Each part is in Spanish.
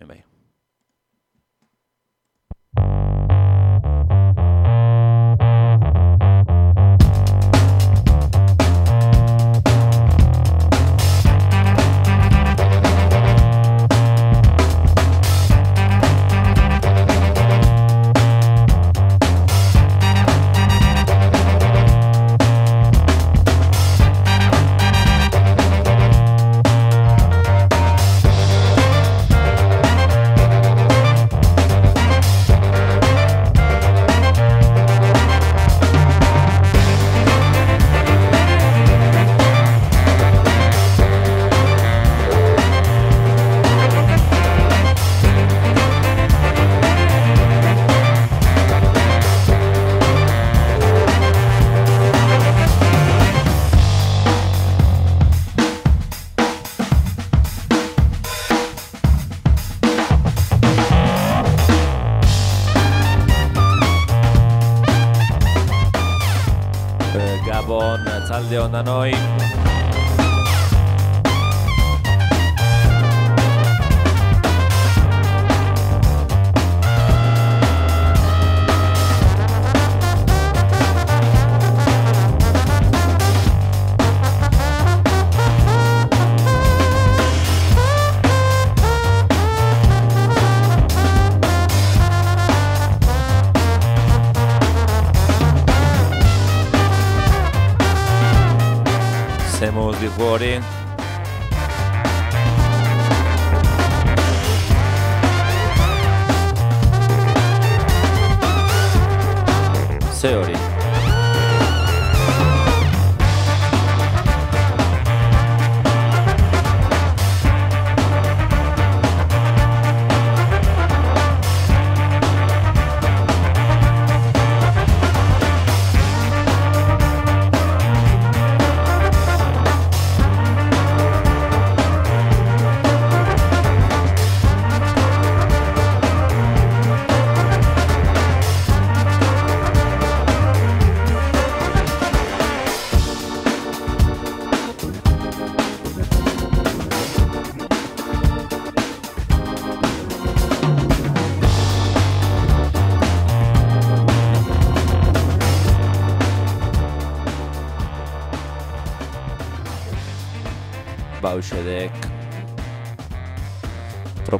Amen. でを名乗り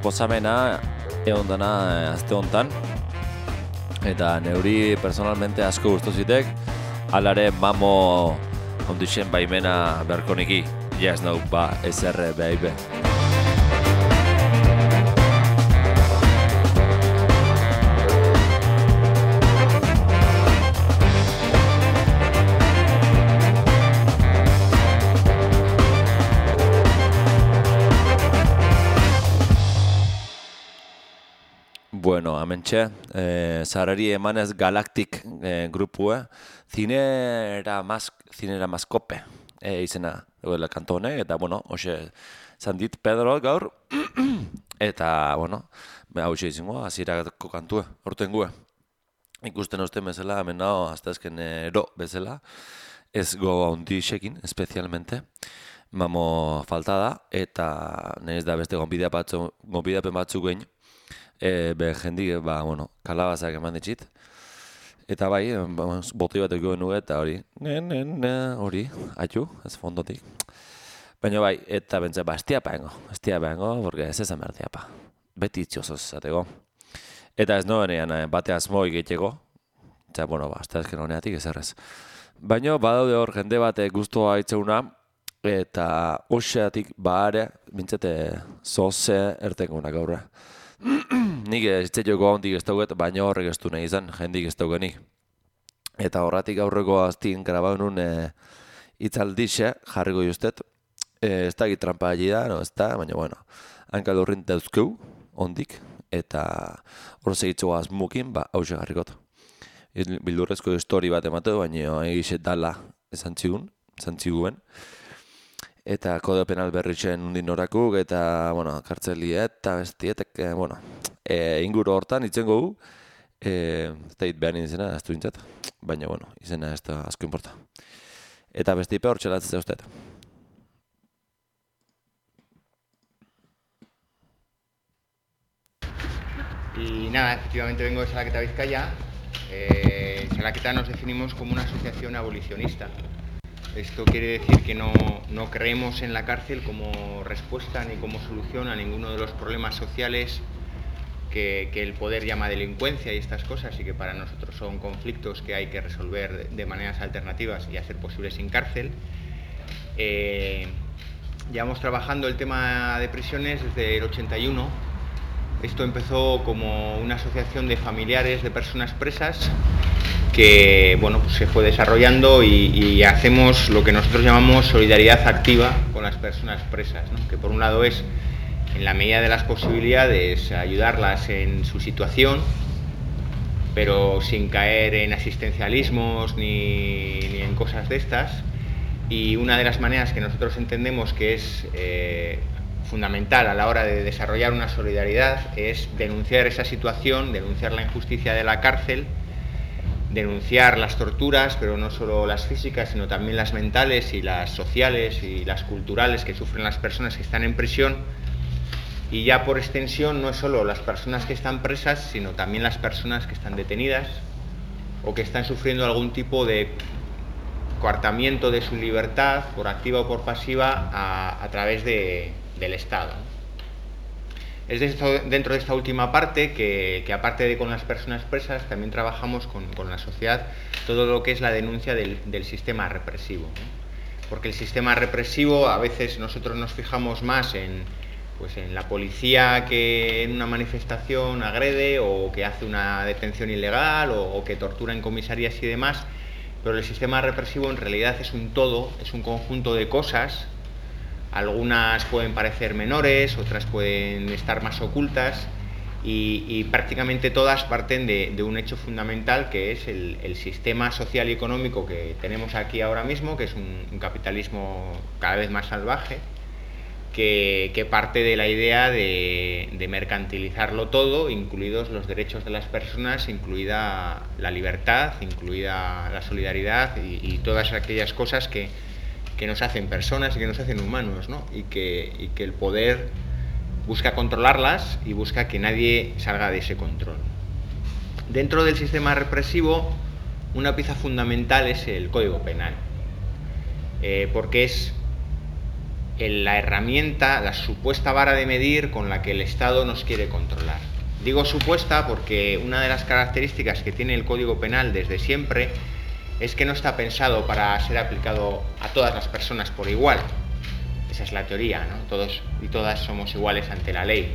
proposamena egon dana eh, azte hontan eta neuri personalmente asko gustu zitek alare mamo ondixen baimena beharko niki. Yes no ba SR baby Bueno, hementxe, eh, zarari emanez Galactic eh, grupua, zinera, mas, zinera maskope eh, izena duela kanto honek, eta, bueno, hoxe, zandit Pedro gaur, eta, bueno, be, hau izango, hasierako kantua, orten gue. Ikusten usten bezala, hemen nao, hasta ezken ero bezala, ez go handi xekin, espezialmente, mamo falta da, eta nahiz da beste gonbidea batzu, gonbidapen batzuk gehin, e, be jendi, ba, bueno, kalabazak eman ditxit. Eta bai, eh, ba, boti bat eko nuke eta hori, hori, atxu, ez fondotik. Baina bai, eta bentsa, ba, estia paengo, estia paengo, porque ez ezan behar diapa. Beti itxosoz zateko. Eta ez noenean eh, bate asmo egiteko, eta, bueno, ba, ez ezken honeatik ez errez. Baina badaude hor jende bate guztua itzeuna, eta oseatik baare, bintzate zoze ertengo gaurra. Nik ez joko hondik ez dauget, baina horrek ez du nahi izan, jendik ez daugenik. Eta horratik aurreko aztin grabau nun e, itzaldixe jarriko justet. E, ez da trampa alli da, no, ez da, baina bueno, hanka lurrin dauzkeu, ondik, eta hor segitzu azmukin, ba, hause jarrikot. Bildurrezko histori bat ematu, baina egixe dala esan txigun, esan txiguen. Eta kode penal berritzen undin orakuk, eta, bueno, kartzeli eta bestietek, e, bueno, e, inguru hortan itzen gogu, e, ez da hit behar izena, ez du baina, bueno, izena ez da asko importa. Eta beste ipe hor txelatzen zeuztet. Y nada, efectivamente vengo de Salaqueta, Vizcaya. Eh, Salaqueta nos definimos como una asociación abolicionista. Esto quiere decir que no, no, creemos en la cárcel como respuesta ni como solución a ninguno de los problemas sociales que, que, el poder llama delincuencia y estas cosas y que para nosotros son conflictos que hay que resolver de, maneras alternativas y hacer posible sin cárcel. Eh, llevamos trabajando el tema de prisiones desde el 81 esto empezó como una asociación de familiares de personas presas que bueno, pues se fue desarrollando y, hacemos lo que nosotros llamamos solidaridad activa con las personas presas, que por un lado es, en la medida de las posibilidades, ayudarlas en su situación, pero sin caer en asistencialismos ni, en cosas de estas. Y una de las maneras que nosotros entendemos que es eh, fundamental a la hora de desarrollar una solidaridad es denunciar esa situación, denunciar la injusticia de la cárcel, denunciar las torturas, pero no solo las físicas, sino también las mentales y las sociales y las culturales que sufren las personas que están en prisión. Y ya por extensión no es solo las personas que están presas, sino también las personas que están detenidas o que están sufriendo algún tipo de coartamiento de su libertad, por activa o por pasiva, a, a través de, del Estado. Es dentro de esta última parte que, aparte de con las personas presas, también trabajamos con, la sociedad todo lo que es la denuncia del, sistema represivo. Porque el sistema represivo a veces nosotros nos fijamos más en, pues en la policía que en una manifestación agrede o que hace una detención ilegal o, o que tortura en comisarías y demás, pero el sistema represivo en realidad es un todo, es un conjunto de cosas algunas pueden parecer menores, otras pueden estar más ocultas y, prácticamente todas parten de, un hecho fundamental que es el, sistema social y económico que tenemos aquí ahora mismo, que es un, capitalismo cada vez más salvaje, que, parte de la idea de, mercantilizarlo todo, incluidos los derechos de las personas, incluida la libertad, incluida la solidaridad y todas aquellas cosas que, que nos hacen personas y que nos hacen humanos, ¿no? y, que, el poder busca controlarlas y busca que nadie salga de ese control. Dentro del sistema represivo, una pieza fundamental es el Código Penal, eh, porque es la herramienta, la supuesta vara de medir con la que el Estado nos quiere controlar. Digo supuesta porque una de las características que tiene el Código Penal desde siempre es que no está pensado para ser aplicado a todas las personas por igual. Esa es la teoría, ¿no? Todos y todas somos iguales ante la ley.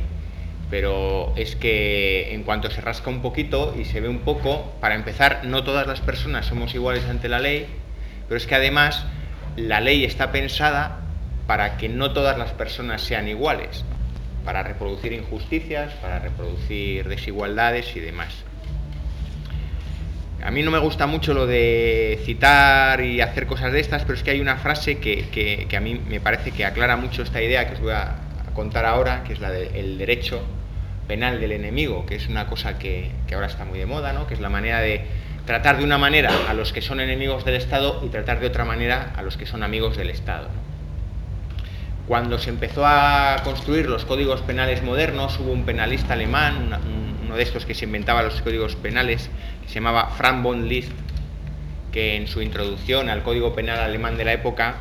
Pero es que en cuanto se rasca un poquito y se ve un poco, para empezar, no todas las personas somos iguales ante la ley, pero es que además la ley está pensada para que no todas las personas sean iguales, para reproducir injusticias, para reproducir desigualdades y demás. A mí no me gusta mucho lo de citar y hacer cosas de estas, pero es que hay una frase que, a mí me parece que aclara mucho esta idea que os voy a contar ahora, que es la del derecho penal del enemigo, que es una cosa que, ahora está muy de moda, ¿no? que es la manera de tratar de una manera a los que son enemigos del Estado y tratar de otra manera a los que son amigos del Estado. Cuando se empezó a construir los códigos penales modernos, hubo un penalista alemán, uno de estos que se inventaba los códigos penales, se llamaba Frank von Liszt, que en su introducción al Código Penal alemán de la época,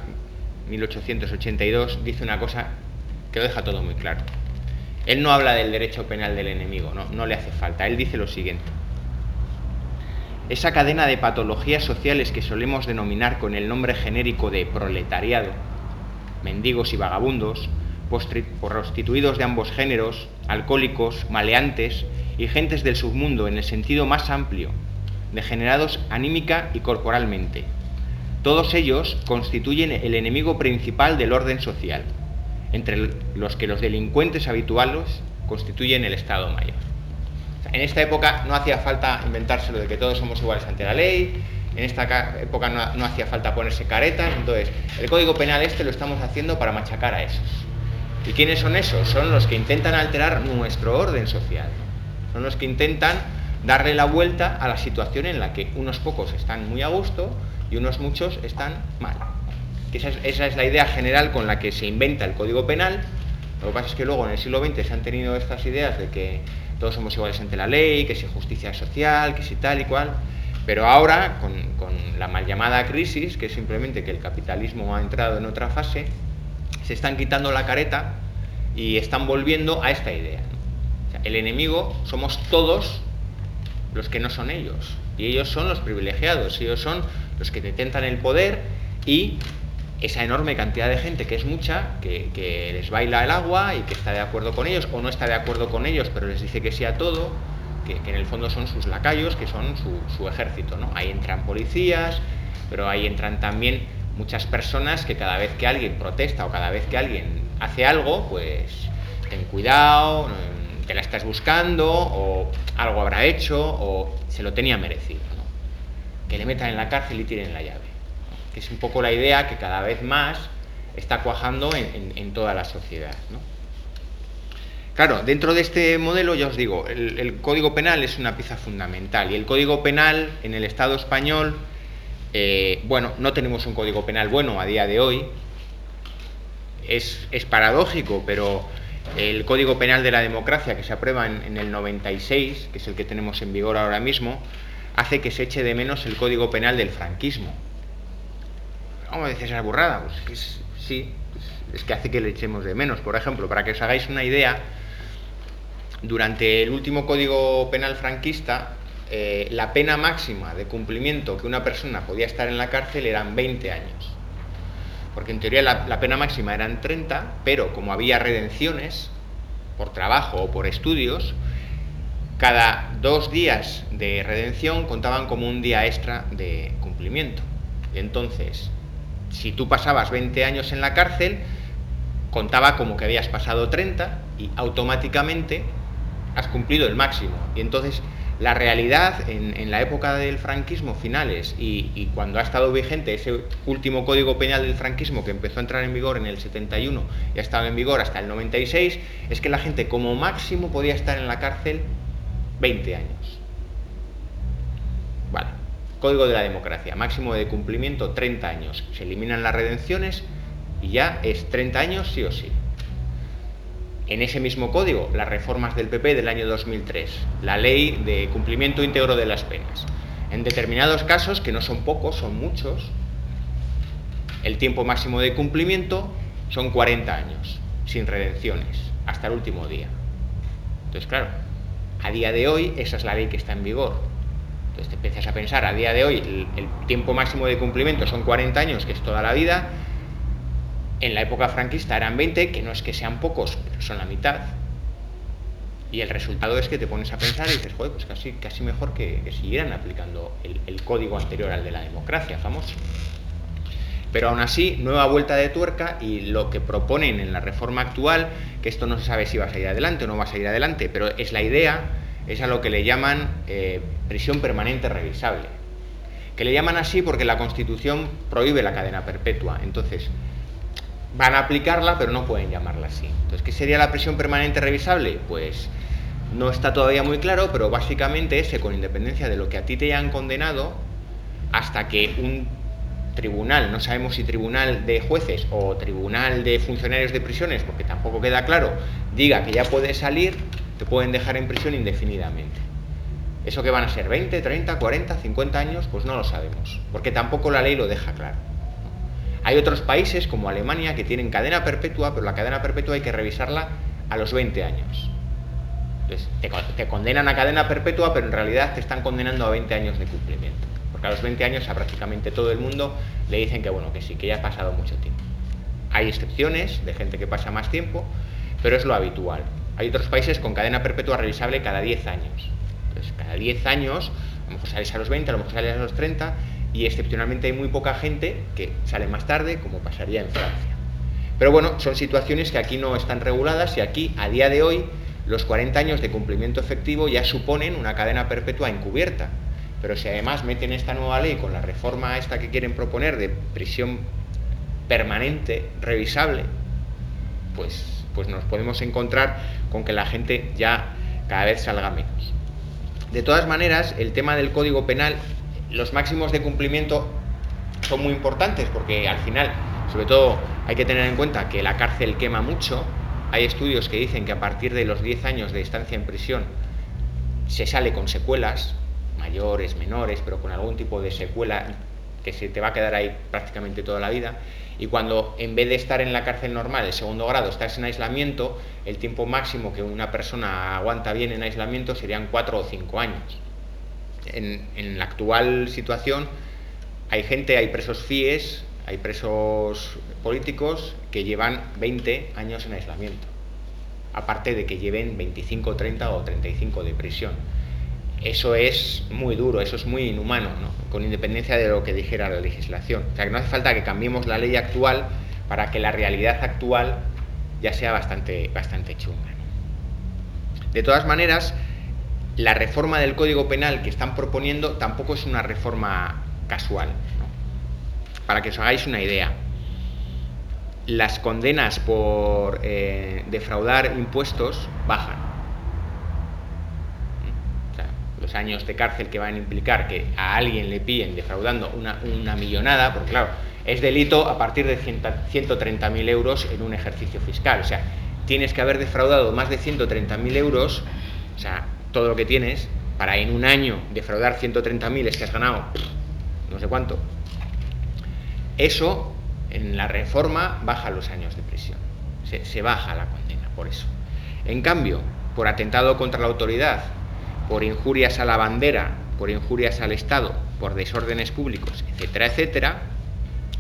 1882, dice una cosa que lo deja todo muy claro. Él no habla del derecho penal del enemigo, no, no le hace falta. Él dice lo siguiente. Esa cadena de patologías sociales que solemos denominar con el nombre genérico de proletariado, mendigos y vagabundos, prostituidos de ambos géneros, alcohólicos, maleantes y gentes del submundo en el sentido más amplio, degenerados anímica y corporalmente. Todos ellos constituyen el enemigo principal del orden social, entre los que los delincuentes habituales constituyen el Estado Mayor. En esta época no hacía falta inventárselo de que todos somos iguales ante la ley, en esta época no, no hacía falta ponerse caretas, entonces el Código Penal este lo estamos haciendo para machacar a esos. ¿Y quiénes son esos? Son los que intentan alterar nuestro orden social. Son los que intentan darle la vuelta a la situación en la que unos pocos están muy a gusto y unos muchos están mal. Esa es, la idea general con la que se inventa el Código Penal. Lo que pasa es que luego en el siglo XX se han tenido estas ideas de que todos somos iguales ante la ley, que si justicia social, que si tal y cual. Pero ahora, con, la mal llamada crisis, que es simplemente que el capitalismo ha entrado en otra fase, se están quitando la careta y están volviendo a esta idea. El enemigo somos todos los que no son ellos. Y ellos son los privilegiados, ellos son los que detentan el poder y esa enorme cantidad de gente, que es mucha, que, les baila el agua y que está de acuerdo con ellos o no está de acuerdo con ellos, pero les dice que sí a todo, que, en el fondo son sus lacayos, que son su, ejército. ¿no? Ahí entran policías, pero ahí entran también muchas personas que cada vez que alguien protesta o cada vez que alguien hace algo, pues ten cuidado, te la estás buscando o algo habrá hecho o se lo tenía merecido. Que le metan en la cárcel y tiren la llave que es un poco la idea que cada vez más está cuajando en, toda la sociedad. Claro, dentro de este modelo, ya os digo, el, Código Penal es una pieza fundamental y el Código Penal en el Estado español, eh, bueno, no tenemos un Código Penal bueno a día de hoy, es, paradójico, pero el Código Penal de la Democracia que se aprueba en, en, el 96, que es el que tenemos en vigor ahora mismo, hace que se eche de menos el Código Penal del franquismo. ¿Cómo dices esa burrada? Pues que sí, pues es que hace que le echemos de menos. Por ejemplo, para que os hagáis una idea, durante el último Código Penal franquista, eh, la pena máxima de cumplimiento que una persona podía estar en la cárcel eran 20 años. Porque en teoría la, pena máxima eran 30, pero como había redenciones por trabajo o por estudios, cada dos días de redención contaban como un día extra de cumplimiento. Entonces, si tú pasabas 20 años en la cárcel, contaba como que habías pasado 30 y automáticamente has cumplido el máximo. Y entonces la realidad en, la época del franquismo finales y, cuando ha estado vigente ese último código penal del franquismo que empezó a entrar en vigor en el 71 y ha estado en vigor hasta el 96, es que la gente como máximo podía estar en la cárcel 20 años. Vale. Código de la democracia, máximo de cumplimiento 30 años. Se eliminan las redenciones y ya es 30 años sí o sí. En ese mismo código, las reformas del PP del año 2003, la ley de cumplimiento íntegro de las penas. En determinados casos, que no son pocos, son muchos, el tiempo máximo de cumplimiento son 40 años, sin redenciones, hasta el último día. Entonces, claro, a día de hoy esa es la ley que está en vigor entonces te empiezas a pensar, a día de hoy el, tiempo máximo de cumplimiento son 40 años, que es toda la vida. En la época franquista eran 20, que no es que sean pocos, pero son la mitad. Y el resultado es que te pones a pensar y dices, joder, pues casi, casi mejor que, siguieran aplicando el, código anterior al de la democracia, famoso. Pero aún así, nueva vuelta de tuerca y lo que proponen en la reforma actual, que esto no se sabe si va a salir adelante o no va a salir adelante, pero es la idea es a lo que le llaman eh, prisión permanente revisable. Que le llaman así porque la Constitución prohíbe la cadena perpetua. Entonces, van a aplicarla, pero no pueden llamarla así. Entonces, ¿qué sería la prisión permanente revisable? Pues no está todavía muy claro, pero básicamente es con independencia de lo que a ti te hayan condenado, hasta que un tribunal, no sabemos si tribunal de jueces o tribunal de funcionarios de prisiones, porque tampoco queda claro, diga que ya puede salir, te pueden dejar en prisión indefinidamente. ¿Eso que van a ser 20, 30, 40, 50 años? Pues no lo sabemos, porque tampoco la ley lo deja claro. Hay otros países como Alemania que tienen cadena perpetua, pero la cadena perpetua hay que revisarla a los 20 años. Entonces, te, condenan a cadena perpetua, pero en realidad te están condenando a 20 años de cumplimiento. Porque a los 20 años a prácticamente todo el mundo le dicen que bueno, que sí, que ya ha pasado mucho tiempo. Hay excepciones de gente que pasa más tiempo, pero es lo habitual. Hay otros países con cadena perpetua revisable cada 10 años. Entonces, cada 10 años, a lo mejor sales a los 20, a lo mejor sales a los 30, y excepcionalmente hay muy poca gente que sale más tarde, como pasaría en Francia. Pero bueno, son situaciones que aquí no están reguladas y aquí, a día de hoy, los 40 años de cumplimiento efectivo ya suponen una cadena perpetua encubierta. Pero si además meten esta nueva ley con la reforma esta que quieren proponer de prisión permanente, revisable, pues pues nos podemos encontrar con que la gente ya cada vez salga menos. De todas maneras, el tema del Código Penal, los máximos de cumplimiento son muy importantes porque al final, sobre todo, hay que tener en cuenta que la cárcel quema mucho hay estudios que dicen que a partir de los 10 años de estancia en prisión se sale con secuelas, mayores, menores, pero con algún tipo de secuela que se te va a quedar ahí prácticamente toda la vida. Y cuando en vez de estar en la cárcel normal, el segundo grado, estás en aislamiento, el tiempo máximo que una persona aguanta bien en aislamiento serían cuatro o cinco años. En, la actual situación hay gente, hay presos FIES, hay presos políticos que llevan 20 años en aislamiento, aparte de que lleven 25, 30 o 35 de prisión. Eso es muy duro, eso es muy inhumano, ¿no? con independencia de lo que dijera la legislación. O sea, que no hace falta que cambiemos la ley actual para que la realidad actual ya sea bastante, bastante chunga. De todas maneras, la reforma del Código Penal que están proponiendo tampoco es una reforma casual para que os hagáis una idea. Las condenas por eh, defraudar impuestos bajan. los años de cárcel que van a implicar que a alguien le pillen defraudando una, millonada, porque claro, es delito a partir de 130.000 euros en un ejercicio fiscal. O sea, tienes que haber defraudado más de 130.000 euros, o sea, todo lo que tienes, para en un año defraudar 130.000 es que has ganado no sé cuánto, eso, en la reforma, baja los años de prisión. Se, baja la condena por eso. En cambio, por atentado contra la autoridad, por injurias a la bandera, por injurias al Estado, por desórdenes públicos, etcétera, etcétera,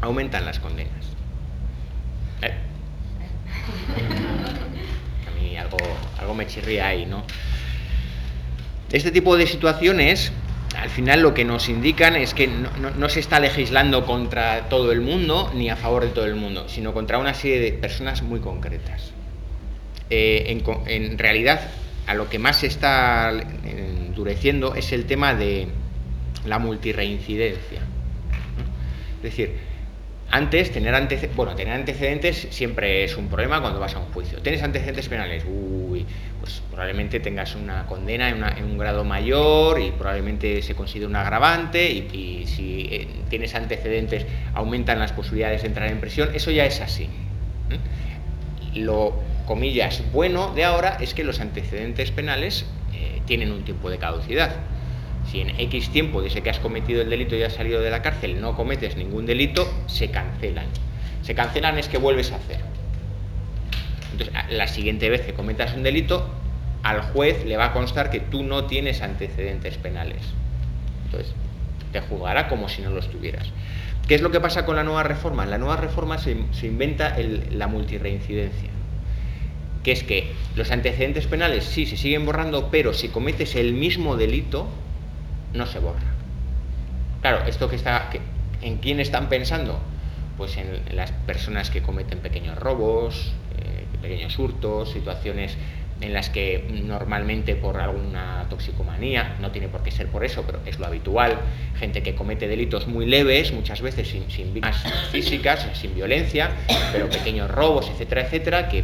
aumentan las condenas. Eh. A mí algo, algo me chirría ahí, ¿no? Este tipo de situaciones al final lo que nos indican es que no, se está legislando contra todo el mundo ni a favor de todo el mundo, sino contra una serie de personas muy concretas. Eh, en, realidad, a lo que más se está endureciendo es el tema de la multirreincidencia. Es decir, antes, tener, antecedentes, bueno, tener antecedentes siempre es un problema cuando vas a un juicio. ¿Tienes antecedentes penales? Uy, pues probablemente tengas una condena en, un grado mayor y probablemente se considere un agravante y, si eh, tienes antecedentes aumentan las posibilidades de entrar en prisión. Eso ya es así. Lo, comillas, bueno de ahora es que los antecedentes penales eh, tienen un tiempo de caducidad si en X tiempo desde que has cometido el delito y has salido de la cárcel no cometes ningún delito, se cancelan. Se cancelan es que vuelves a hacer. La siguiente vez que cometas un delito, al juez le va a constar que tú no tienes antecedentes penales. Entonces, te juzgará como si no los tuvieras. ¿Qué es lo que pasa con la nueva reforma? En la nueva reforma se, inventa la multirreincidencia que es que los antecedentes penales sí se siguen borrando, pero si cometes el mismo delito, no se borra. Claro, esto que está, ¿en quién están pensando? Pues en, las personas que cometen pequeños robos, pequeños hurtos, situaciones en las que normalmente por alguna toxicomanía, no tiene por qué ser por eso, pero es lo habitual, gente que comete delitos muy leves, muchas veces sin, víctimas físicas, sin violencia, pero pequeños robos, etcétera, etcétera, que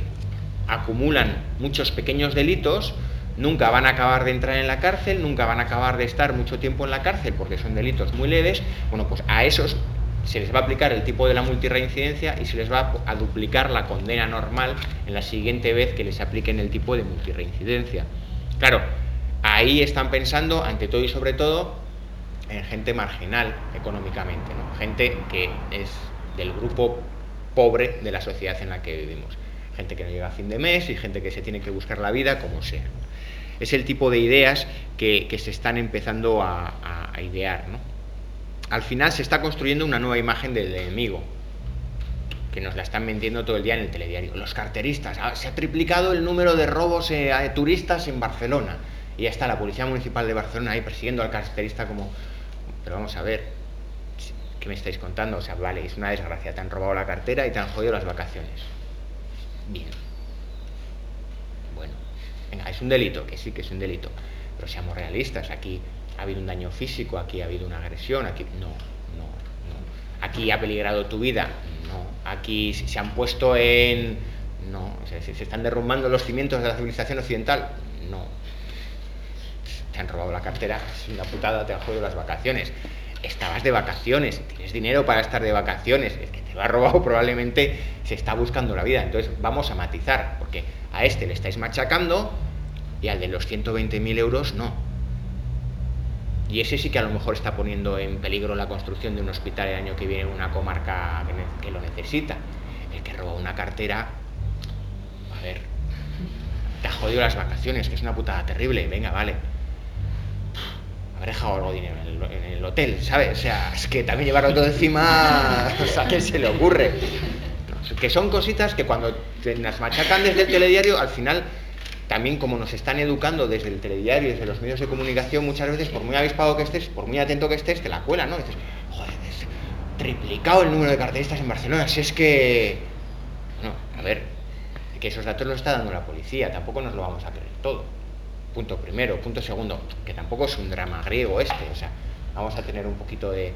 acumulan muchos pequeños delitos, nunca van a acabar de entrar en la cárcel, nunca van a acabar de estar mucho tiempo en la cárcel porque son delitos muy leves, bueno, pues a esos se les va a aplicar el tipo de la multirreincidencia y se les va a duplicar la condena normal en la siguiente vez que les apliquen el tipo de multirreincidencia. Claro, ahí están pensando, ante todo y sobre todo, en gente marginal económicamente, gente que es del grupo pobre de la sociedad en la que vivimos. Gente que no llega a fin de mes y gente que se tiene que buscar la vida como sea. Es el tipo de ideas que, se están empezando a, idear. Al final se está construyendo una nueva imagen del enemigo, que nos la están vendiendo todo el día en el telediario. Los carteristas, ah, se ha triplicado el número de robos eh, a turistas en Barcelona. Y ya está la Policía Municipal de Barcelona ahí persiguiendo al carterista como... Pero vamos a ver, ¿qué me estáis contando? O sea, vale, es una desgracia, te han robado la cartera y te han jodido las vacaciones. Bien es un delito, que sí que es un delito, pero seamos realistas, aquí ha habido un daño físico, aquí ha habido una agresión, aquí no, no, no. Aquí ha peligrado tu vida, no. Aquí se han puesto en... No, se están derrumbando los cimientos de la civilización occidental, no. Te han robado la cartera, es una putada, te han jodido las vacaciones. estabas de vacaciones, tienes dinero para estar de vacaciones, el que te lo ha robado probablemente se está buscando la vida. Entonces vamos a matizar, porque a este le estáis machacando y al de los 120.000 euros no. Y ese sí que a lo mejor está poniendo en peligro la construcción de un hospital el año que viene en una comarca que, lo necesita. El que roba una cartera, a ver, te ha jodido las vacaciones, que es una putada terrible, venga, vale dejado algo de dinero en el, hotel, ¿sabes? O sea, es que también llevarlo todo encima, o sea, ¿qué se le ocurre? Que son cositas que cuando las machacan desde el telediario, al final, también como nos están educando desde el telediario, desde los medios de comunicación, muchas veces, por muy avispado que estés, por muy atento que estés, te la cuela, ¿no? dices, joder, es triplicado el número de carteristas en Barcelona, si es que... Bueno, a ver, que esos datos los está dando la policía, tampoco nos lo vamos a creer todo. Punto primero. Punto segundo, que tampoco es un drama griego este. O sea, vamos a tener un poquito de,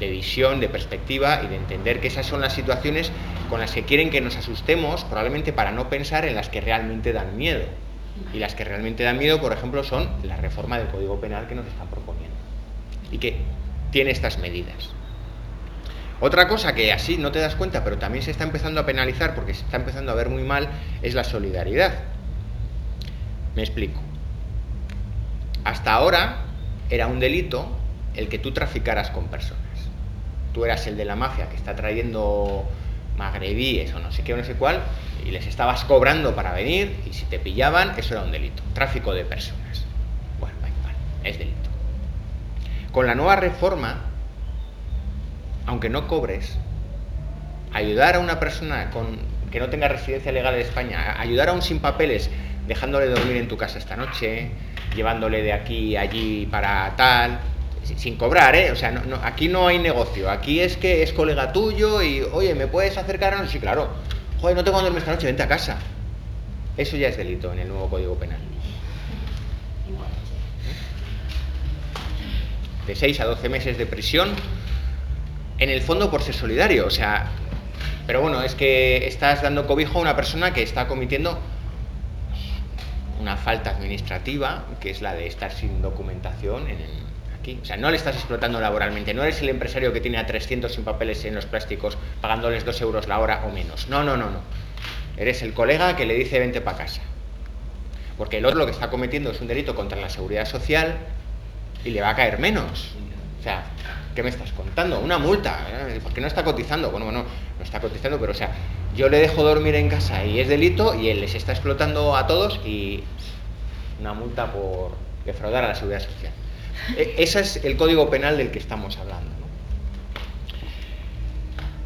visión, de perspectiva y de entender que esas son las situaciones con las que quieren que nos asustemos, probablemente para no pensar en las que realmente dan miedo. Y las que realmente dan miedo, por ejemplo, son la reforma del Código Penal que nos están proponiendo. Y que tiene estas medidas. Otra cosa que así no te das cuenta, pero también se está empezando a penalizar porque se está empezando a ver muy mal, es la solidaridad. Me explico. Hasta ahora era un delito el que tú traficaras con personas. Tú eras el de la mafia que está trayendo magrebíes o no sé qué o no sé cuál y les estabas cobrando para venir y si te pillaban eso era un delito. Tráfico de personas. Bueno, es delito. Con la nueva reforma, aunque no cobres, ayudar a una persona que no tenga residencia legal en España, ayudar a un sin papeles dejándole dormir en tu casa esta noche, llevándole de aquí allí para tal, sin cobrar, ¿eh? O sea, no, aquí no hay negocio, aquí es que es colega tuyo y, oye, ¿me puedes acercar? No, sí, claro. Joder, no tengo que dormir esta noche, vente a casa. Eso ya es delito en el nuevo Código Penal. De 6 a 12 meses de prisión, en el fondo por ser solidario, o sea, pero bueno, es que estás dando cobijo a una persona que está cometiendo una falta administrativa, que es la de estar sin documentación en O sea, no le estás explotando laboralmente, no eres el empresario que tiene a 300 sin papeles en los plásticos pagándoles 2 euros la hora o menos. No, no, no, no. Eres el colega que le dice vente para casa. Porque el otro lo que está cometiendo es un delito contra la seguridad social y le va a caer menos. O sea, ¿qué me estás contando? Una multa. ¿eh? ¿Por qué no está cotizando? Bueno, bueno, no está cotizando, pero o sea, yo le dejo dormir en casa y es delito y él les está explotando a todos y una multa por defraudar a la seguridad social. E, ese es el código penal del que estamos hablando.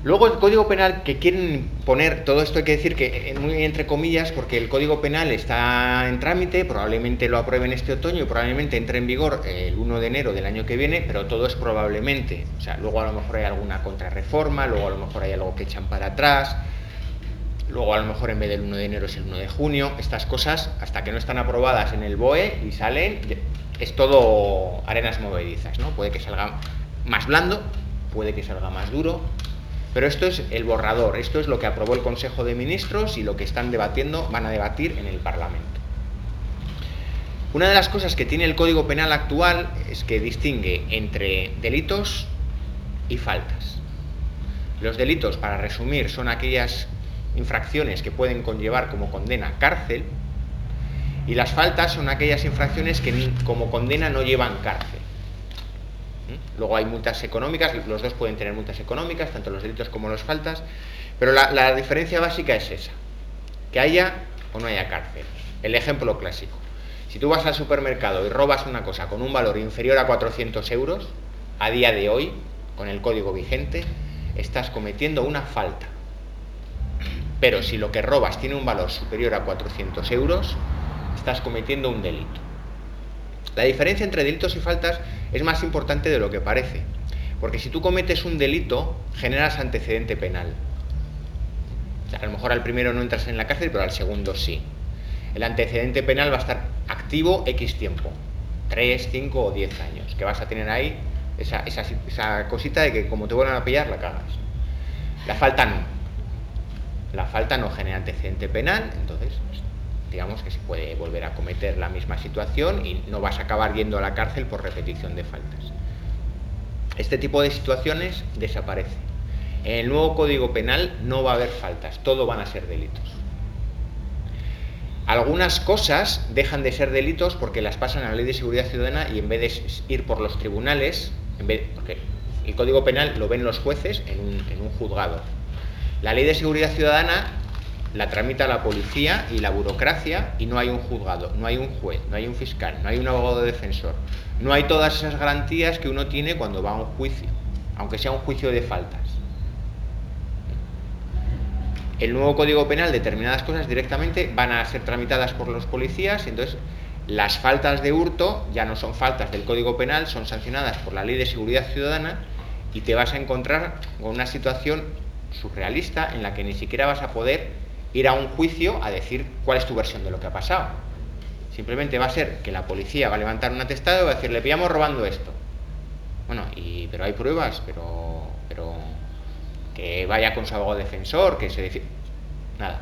Luego el código penal que quieren poner, todo esto hay que decir que muy entre comillas, porque el código penal está en trámite, probablemente lo aprueben este otoño y probablemente entre en vigor el 1 de enero del año que viene, pero todo es probablemente. O sea, luego a lo mejor hay alguna contrarreforma, luego a lo mejor hay algo que echan para atrás, luego a lo mejor en vez del 1 de enero es el 1 de junio, estas cosas hasta que no están aprobadas en el BOE y salen, es todo arenas movedizas, ¿no? Puede que salga más blando, puede que salga más duro, pero esto es el borrador, esto es lo que aprobó el Consejo de Ministros y lo que están debatiendo, van a debatir en el Parlamento. Una de las cosas que tiene el Código Penal actual es que distingue entre delitos y faltas. Los delitos, para resumir, son aquellas infracciones que pueden conllevar como condena cárcel y las faltas son aquellas infracciones que como condena no llevan cárcel. ¿Mm? Luego hay multas económicas, los dos pueden tener multas económicas, tanto los delitos como las faltas, pero la, la diferencia básica es esa, que haya o no haya cárcel. El ejemplo clásico. Si tú vas al supermercado y robas una cosa con un valor inferior a 400 euros, a día de hoy, con el código vigente, estás cometiendo una falta. Pero si lo que robas tiene un valor superior a 400 euros, estás cometiendo un delito. La diferencia entre delitos y faltas es más importante de lo que parece, porque si tú cometes un delito, generas antecedente penal. a lo mejor al primero no entras en la cárcel, pero al segundo sí. El antecedente penal va a estar activo X tiempo, 3, 5 o 10 años, que vas a tener ahí esa, cosita de que como te vuelvan a pillar, la cagas. La falta no la falta no genera antecedente penal, entonces digamos que se puede volver a cometer la misma situación y no vas a acabar yendo a la cárcel por repetición de faltas. Este tipo de situaciones desaparece. En el nuevo Código Penal no va a haber faltas, todo van a ser delitos. Algunas cosas dejan de ser delitos porque las pasan a la Ley de Seguridad Ciudadana y en vez de ir por los tribunales, en vez, porque el Código Penal lo ven los jueces en un, en un juzgado. La Ley de Seguridad Ciudadana la tramita la policía y la burocracia y no hay un juzgado, no hay un juez, no hay un fiscal, no hay un abogado defensor. No hay todas esas garantías que uno tiene cuando va a un juicio, aunque sea un juicio de faltas. El nuevo Código Penal, determinadas cosas directamente van a ser tramitadas por los policías, entonces las faltas de hurto ya no son faltas del Código Penal, son sancionadas por la Ley de Seguridad Ciudadana y te vas a encontrar con una situación surrealista en la que ni siquiera vas a poder ir a un juicio a decir cuál es tu versión de lo que ha pasado. Simplemente va a ser que la policía va a levantar un atestado y va a decir, le pillamos robando esto. Bueno, y, pero hay pruebas, pero, pero que vaya con su abogado defensor, que se decide. Nada.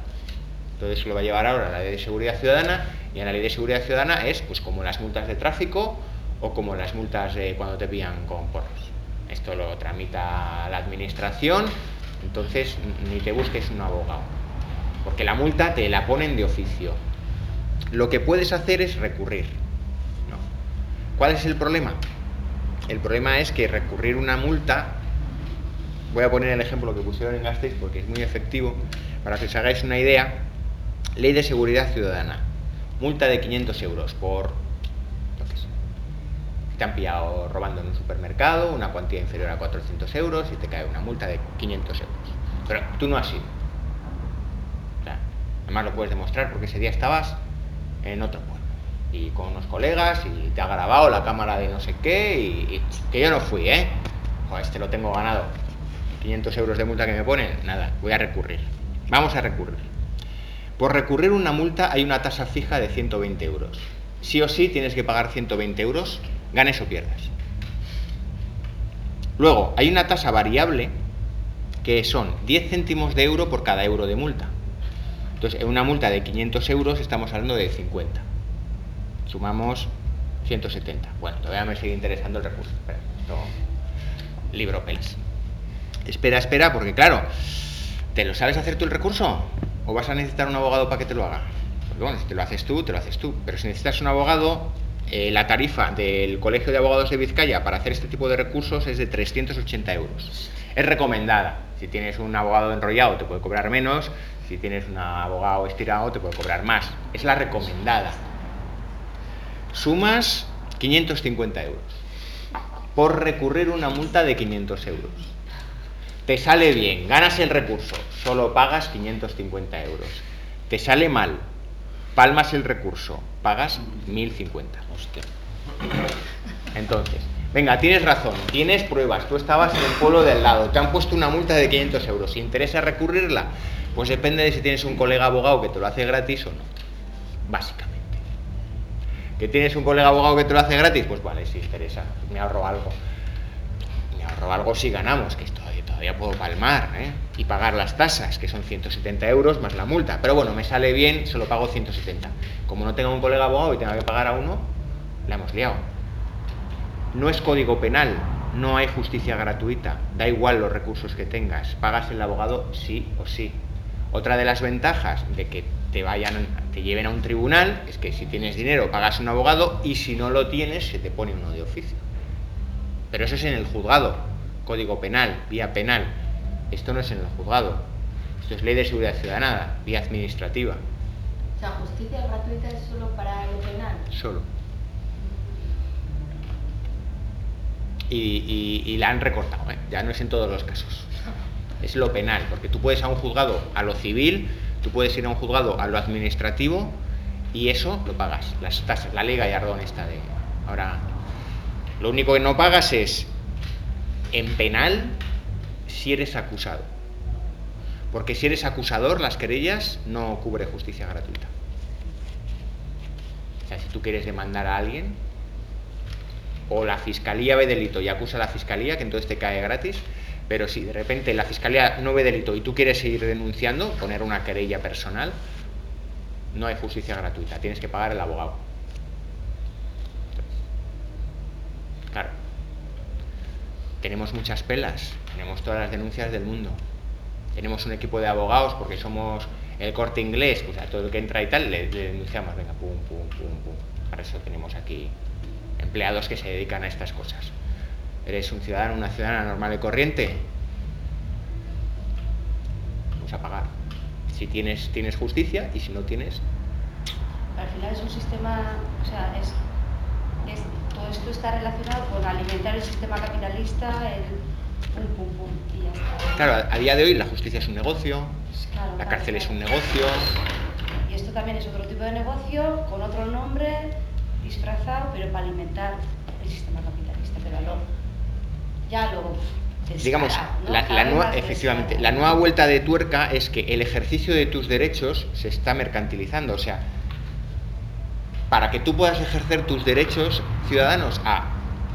Entonces lo va a llevar ahora a la ley de seguridad ciudadana y en la ley de seguridad ciudadana es pues como las multas de tráfico o como las multas de cuando te pillan con porros. Esto lo tramita la administración, entonces ni te busques un abogado, porque la multa te la ponen de oficio lo que puedes hacer es recurrir. ¿Cuál es el problema? El problema es que recurrir una multa, voy a poner el ejemplo que pusieron en Gasteiz porque es muy efectivo, para que os hagáis una idea, ley de seguridad ciudadana, multa de 500 euros por, que te han pillado robando en un supermercado, una cuantía inferior a 400 euros y te cae una multa de 500 euros. Pero tú no has ido. Además lo puedes demostrar porque ese día estabas en otro pueblo. Y con unos colegas y te ha grabado la cámara de no sé qué y, que yo no fui, ¿eh? este lo tengo ganado. 500 euros de multa que me ponen, nada, voy a recurrir. Vamos a recurrir. Por recurrir una multa hay una tasa fija de 120 euros. Sí o sí tienes que pagar 120 euros, ganes o pierdas. Luego, hay una tasa variable que son 10 céntimos de euro por cada euro de multa. Entonces, en una multa de 500 euros estamos hablando de 50. Sumamos 170. Bueno, todavía me sigue interesando el recurso. Espera, libro pelis. Espera, espera, porque claro, ¿te lo sabes hacer tú el recurso? ¿O vas a necesitar un abogado para que te lo haga? Porque bueno, si te lo haces tú, te lo haces tú. Pero si necesitas un abogado, eh, la tarifa del Colegio de Abogados de Vizcaya para hacer este tipo de recursos es de 380 euros. Es recomendada. Si tienes un abogado enrollado te puede cobrar menos, si tienes un abogado estirado te puede cobrar más. Es la recomendada. Sumas 550 euros por recurrir una multa de 500 euros. Te sale bien, ganas el recurso, solo pagas 550 euros. Te sale mal, palmas el recurso, pagas 1050. Hostia. Entonces, venga, tienes razón, tienes pruebas, tú estabas en el pueblo del lado, te han puesto una multa de 500 euros, ¿si interesa recurrirla? Pues depende de si tienes un colega abogado que te lo hace gratis o no, básicamente. ¿Que tienes un colega abogado que te lo hace gratis? Pues vale, si interesa, me ahorro algo. Me ahorro algo si ganamos, que todavía, todavía puedo palmar ¿eh? y pagar las tasas, que son 170 euros más la multa. Pero bueno, me sale bien, solo pago 170. Como no tengo un colega abogado y tenga que pagar a uno, la hemos liado. No es código penal, no hay justicia gratuita, da igual los recursos que tengas, pagas el abogado sí o sí. Otra de las ventajas de que te vayan, te lleven a un tribunal es que si tienes dinero pagas un abogado y si no lo tienes se te pone uno de oficio. Pero eso es en el juzgado, código penal, vía penal. Esto no es en el juzgado. Esto es ley de seguridad ciudadana, vía administrativa. O sea, justicia gratuita es solo para lo penal. Solo. Y, la han recortado, ¿eh? ya no es en todos los casos es lo penal, porque tú puedes a un juzgado a lo civil, tú puedes ir a un juzgado a lo administrativo y eso lo pagas, las tasas, la ley Gallardón está de... Ahora, lo único que no pagas es en penal si eres acusado. Porque si eres acusador, las querellas no cubre justicia gratuita. O sea, si tú quieres demandar a alguien, o la fiscalía ve delito y acusa a la fiscalía, que entonces te cae gratis, pero si de repente la fiscalía no ve delito y tú quieres seguir denunciando, poner una querella personal, no hay justicia gratuita, tienes que pagar el abogado. Claro. tenemos muchas pelas, tenemos todas las denuncias del mundo. Tenemos un equipo de abogados porque somos el corte inglés, pues a todo el que entra y tal, le, le denunciamos, venga, pum, pum, pum, pum. Para eso tenemos aquí empleados que se dedican a estas cosas. ¿Eres un ciudadano, una ciudadana normal y corriente? Vamos a pagar. Si tienes, tienes justicia y si no tienes, Al final es un sistema, o sea, es, es- todo esto está relacionado con alimentar el sistema capitalista, el pum, pum, pum, y ya está. claro, a- a día de hoy la justicia es un negocio, Pues claro, la claro, cárcel es un negocio, Y esto también es otro tipo de negocio, con otro nombre, disfrazado, pero para alimentar el sistema capitalista. Pero lo, ya lo digamos, ¿no? la, nueva, efectivamente, la nueva vuelta de tuerca es que el ejercicio de tus derechos se está mercantilizando. O sea, para que tú puedas ejercer tus derechos ciudadanos a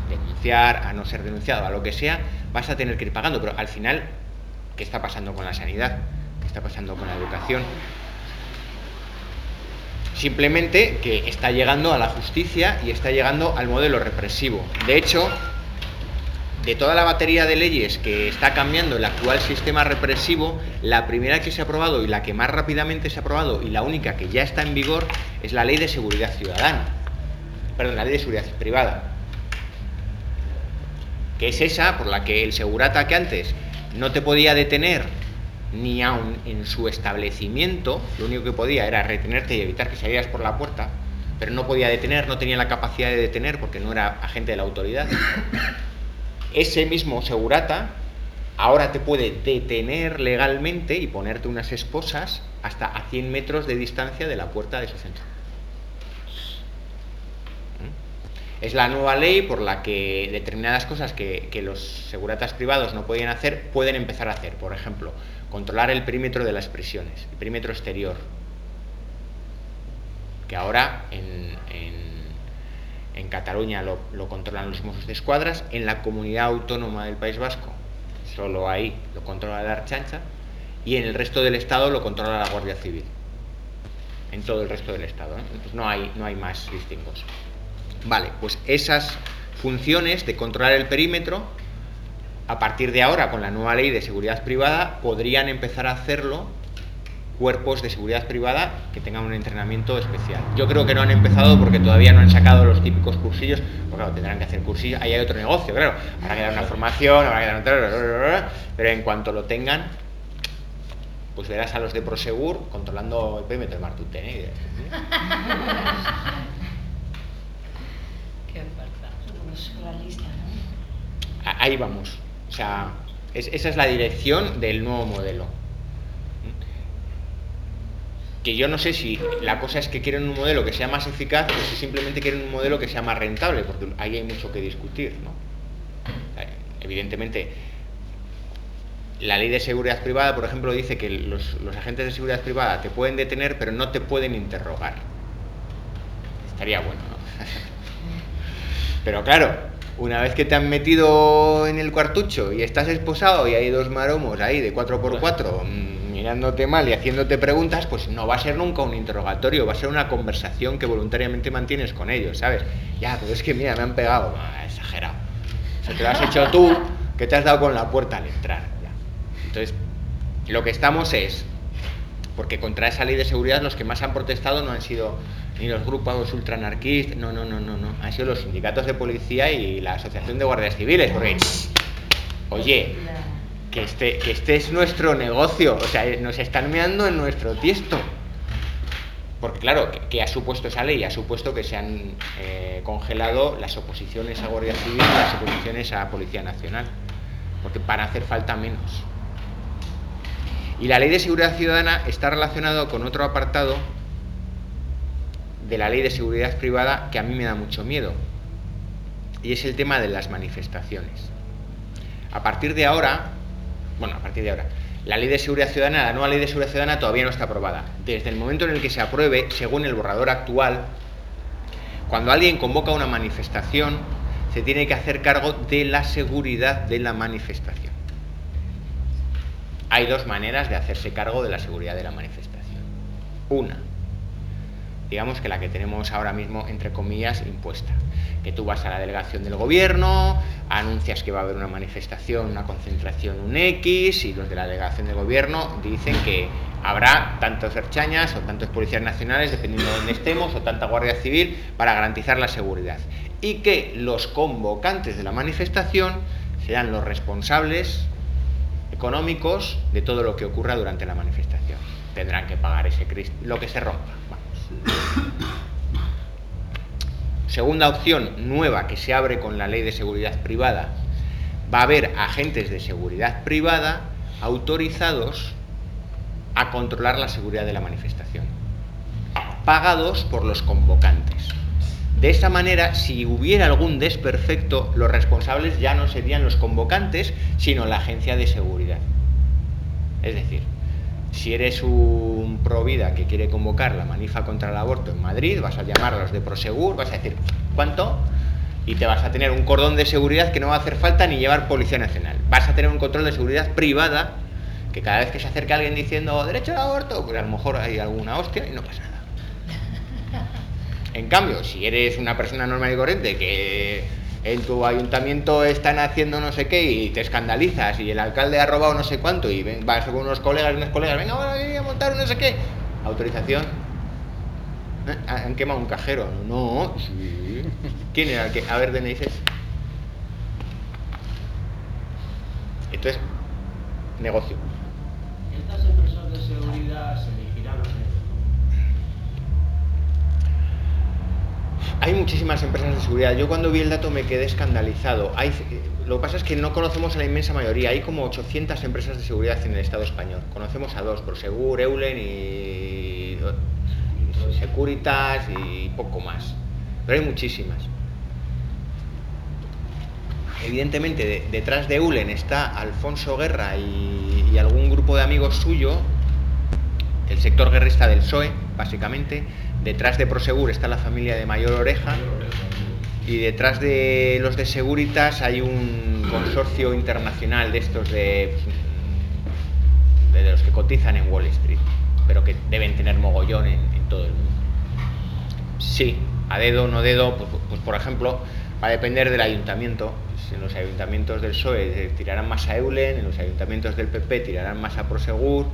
denunciar, a no ser denunciado, a lo que sea, vas a tener que ir pagando. Pero al final, ¿qué está pasando con la sanidad? ¿Qué está pasando con la educación? Simplemente que está llegando a la justicia y está llegando al modelo represivo. De hecho, de toda la batería de leyes que está cambiando el actual sistema represivo, la primera que se ha aprobado y la que más rápidamente se ha aprobado y la única que ya está en vigor es la ley de seguridad ciudadana. Perdón, la ley de seguridad privada. Que es esa por la que el segurata que antes no te podía detener ni aun en su establecimiento, lo único que podía era retenerte y evitar que salieras por la puerta, pero no podía detener, no tenía la capacidad de detener porque no era agente de la autoridad ese mismo segurata ahora te puede detener legalmente y ponerte unas esposas hasta a 100 metros de distancia de la puerta de su centro. ¿Mm? Es la nueva ley por la que determinadas cosas que, los seguratas privados no podían hacer, pueden empezar a hacer. Por ejemplo, controlar el perímetro de las prisiones, el perímetro exterior. Que ahora en- en Cataluña lo, controlan los Mossos de Escuadras, en la comunidad autónoma del País Vasco, solo ahí lo controla la Archancha, y en el resto del Estado lo controla la Guardia Civil. En todo el resto del Estado. ¿eh? Entonces no hay, no hay más distingos. Vale, pues esas funciones de controlar el perímetro, a partir de ahora, con la nueva ley de seguridad privada, podrían empezar a hacerlo cuerpos de seguridad privada que tengan un entrenamiento especial. Yo creo que no han empezado porque todavía no han sacado los típicos cursillos, porque claro, tendrán que hacer cursillos, ahí hay otro negocio, claro, habrá que dar una formación, habrá que dar un... pero en cuanto lo tengan, pues verás a los de Prosegur controlando el perímetro de Martutene. Qué ¿no? A- Ahí vamos. O sea, es- esa es la dirección del nuevo modelo. Que yo no sé si la cosa es que quieren un modelo que sea más eficaz o si simplemente quieren un modelo que sea más rentable, porque ahí hay mucho que discutir, ¿no? Evidentemente, la ley de seguridad privada, por ejemplo, dice que los, los agentes de seguridad privada te pueden detener, pero no te pueden interrogar. Estaría bueno, ¿no? Pero claro, una vez que te han metido en el cuartucho y estás esposado y hay dos maromos ahí de 4x4 mm, mirándote mal y haciéndote preguntas, pues no va a ser nunca un interrogatorio, va a ser una conversación que voluntariamente mantienes con ellos, ¿sabes? Ya, pero es que mira, me han pegado. Exagerado. O sea, te lo has hecho tú, que te has dado con la puerta al entrar. ya. Entonces, lo que estamos es, porque contra esa ley de seguridad los que más han protestado no han sido ni los grupos ultraanarquistas, no, no, no, no, no, han sido los sindicatos de policía y la Asociación de Guardias Civiles, porque, oye, que este, que este es nuestro negocio, o sea, nos están meando en nuestro tiesto. Porque claro, que, que ha supuesto esa ley, ha supuesto que se han eh, congelado las oposiciones a Guardia Civil y las oposiciones a Policía Nacional, porque para hacer falta menos. Y la ley de seguridad ciudadana está relacionado con otro apartado de la ley de seguridad privada que a mí me da mucho miedo, y es el tema de las manifestaciones. A partir de ahora, bueno, a partir de ahora, la ley de seguridad ciudadana, la nueva ley de seguridad ciudadana todavía no está aprobada. Desde el momento en el que se apruebe, según el borrador actual, cuando alguien convoca una manifestación, se tiene que hacer cargo de la seguridad de la manifestación. Hay dos maneras de hacerse cargo de la seguridad de la manifestación. Una, digamos que la que tenemos ahora mismo, entre comillas, impuesta. Que tú vas a la delegación del gobierno, anuncias que va a haber una manifestación, una concentración, un X, y los de la delegación del gobierno dicen que habrá tantos erchañas o tantos policías nacionales, dependiendo de dónde estemos, o tanta guardia civil, para garantizar la seguridad. Y que los convocantes de la manifestación serán los responsables económicos de todo lo que ocurra durante la manifestación. Tendrán que pagar ese lo que se rompa. Segunda opción nueva que se abre con la ley de seguridad privada. Va a haber agentes de seguridad privada autorizados a controlar la seguridad de la manifestación, pagados por los convocantes. De esa manera, si hubiera algún desperfecto, los responsables ya no serían los convocantes, sino la agencia de seguridad. Es decir, si eres un pro vida que quiere convocar la manifa contra el aborto en Madrid, vas a llamar a los de Prosegur, vas a decir, ¿cuánto? Y te vas a tener un cordón de seguridad que no va a hacer falta ni llevar Policía Nacional. Vas a tener un control de seguridad privada que cada vez que se acerca alguien diciendo derecho al aborto, pues a lo mejor hay alguna hostia y no pasa nada. En cambio, si eres una persona normal y corriente que en tu ayuntamiento están haciendo no sé qué y te escandalizas y el alcalde ha robado no sé cuánto y vas con unos colegas y unas colegas, venga, voy a montar un no sé qué. Autorización. ¿Eh? ¿Han quemado un cajero? No, sí. ¿Quién era el que? A ver, ¿de dices? Entonces, negocio. ¿Estas empresas de seguridad se elegirán los Hay muchísimas empresas de seguridad. Yo cuando vi el dato me quedé escandalizado. Hay, lo que pasa es que no conocemos a la inmensa mayoría. Hay como 800 empresas de seguridad en el Estado español. Conocemos a dos, Prosegur, Eulen y, Securitas y poco más. Pero hay muchísimas. Evidentemente, detrás de Eulen está Alfonso Guerra y, y algún grupo de amigos suyo, el sector guerrista del PSOE, básicamente Detrás de Prosegur está la familia de Mayor Oreja y detrás de los de Seguritas hay un consorcio internacional de estos de, de los que cotizan en Wall Street, pero que deben tener mogollón en, todo el mundo. Sí, a dedo no dedo, pues, pues, por ejemplo, va a depender del ayuntamiento. En los ayuntamientos del PSOE tirarán más a Eulen, en los ayuntamientos del PP tirarán más a Prosegur,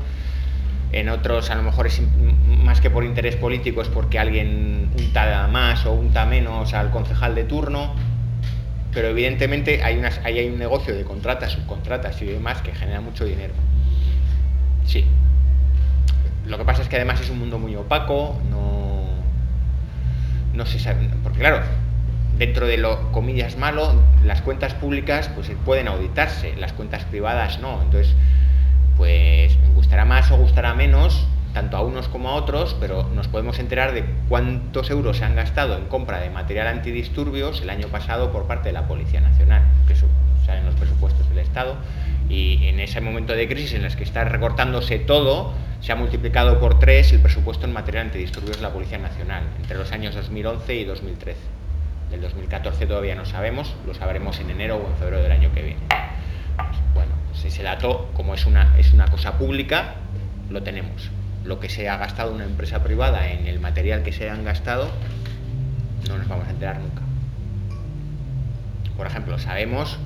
en otros a lo mejor es más que por interés político es porque alguien unta más o unta menos al concejal de turno, pero evidentemente hay, unas, hay un negocio de contratas, subcontratas y demás que genera mucho dinero. Sí. Lo que pasa es que además es un mundo muy opaco, no, no se sabe, porque claro, dentro de lo comillas malo, las cuentas públicas pues pueden auditarse, las cuentas privadas no, entonces pues gustará más o gustará menos, tanto a unos como a otros, pero nos podemos enterar de cuántos euros se han gastado en compra de material antidisturbios el año pasado por parte de la Policía Nacional, que eso sale en los presupuestos del Estado, y en ese momento de crisis en el que está recortándose todo, se ha multiplicado por tres el presupuesto en material antidisturbios de la Policía Nacional, entre los años 2011 y 2013. Del 2014 todavía no sabemos, lo sabremos en enero o en febrero del año que viene. Bueno, ese dato, como es una, es una cosa pública, lo tenemos. Lo que se ha gastado una empresa privada en el material que se han gastado, no nos vamos a enterar nunca. Por ejemplo, sabemos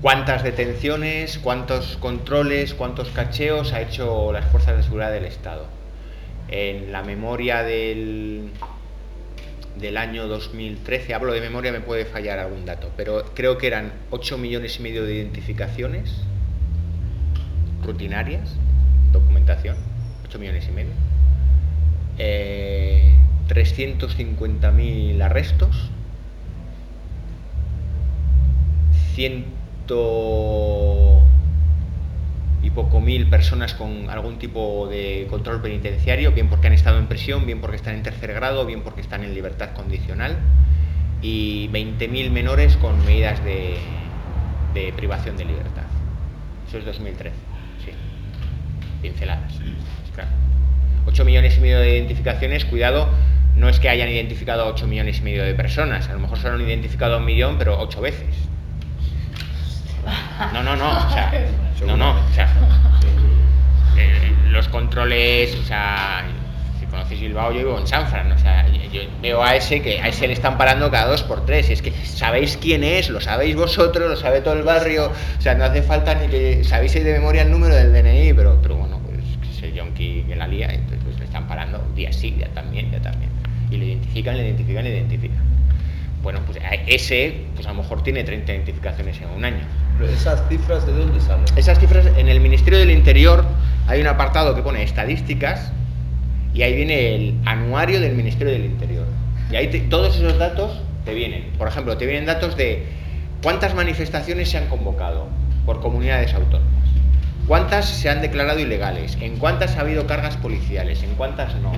cuántas detenciones, cuántos controles, cuántos cacheos ha hecho las fuerzas de seguridad del Estado. En la memoria del, del año 2013, hablo de memoria, me puede fallar algún dato, pero creo que eran 8 millones y medio de identificaciones rutinarias, documentación, 8 millones y medio, eh, 350.000 arrestos, 100 y poco mil personas con algún tipo de control penitenciario, bien porque han estado en prisión, bien porque están en tercer grado, bien porque están en libertad condicional, y 20.000 menores con medidas de, de privación de libertad. Eso es 2013 pinceladas. Claro. 8 millones y medio de identificaciones, cuidado, no es que hayan identificado a 8 millones y medio de personas, a lo mejor solo han identificado a un millón, pero 8 veces. No, no, no, o sea, no, no, o sea, eh, los controles, o sea, si conocéis Bilbao, yo vivo en Sanfran. O sea, yo veo a ese que a ese le están parando cada dos por tres. Y es que sabéis quién es, lo sabéis vosotros, lo sabe todo el barrio. O sea, no hace falta ni que sabéis de memoria el número del DNI, pero, pero bueno, pues que ese yonki que la lía, entonces pues, le están parando día sí, día también, ya también. Y le identifican, le identifican, le identifican. Bueno, pues ese, pues a lo mejor tiene 30 identificaciones en un año. Pero esas cifras de dónde salen? Esas cifras en el Ministerio del Interior hay un apartado que pone estadísticas y ahí viene el anuario del Ministerio del Interior. Y ahí todos esos datos te vienen. Por ejemplo, te vienen datos de cuántas manifestaciones se han convocado por comunidades autónomas, cuántas se han declarado ilegales, en cuántas ha habido cargas policiales, en cuántas no,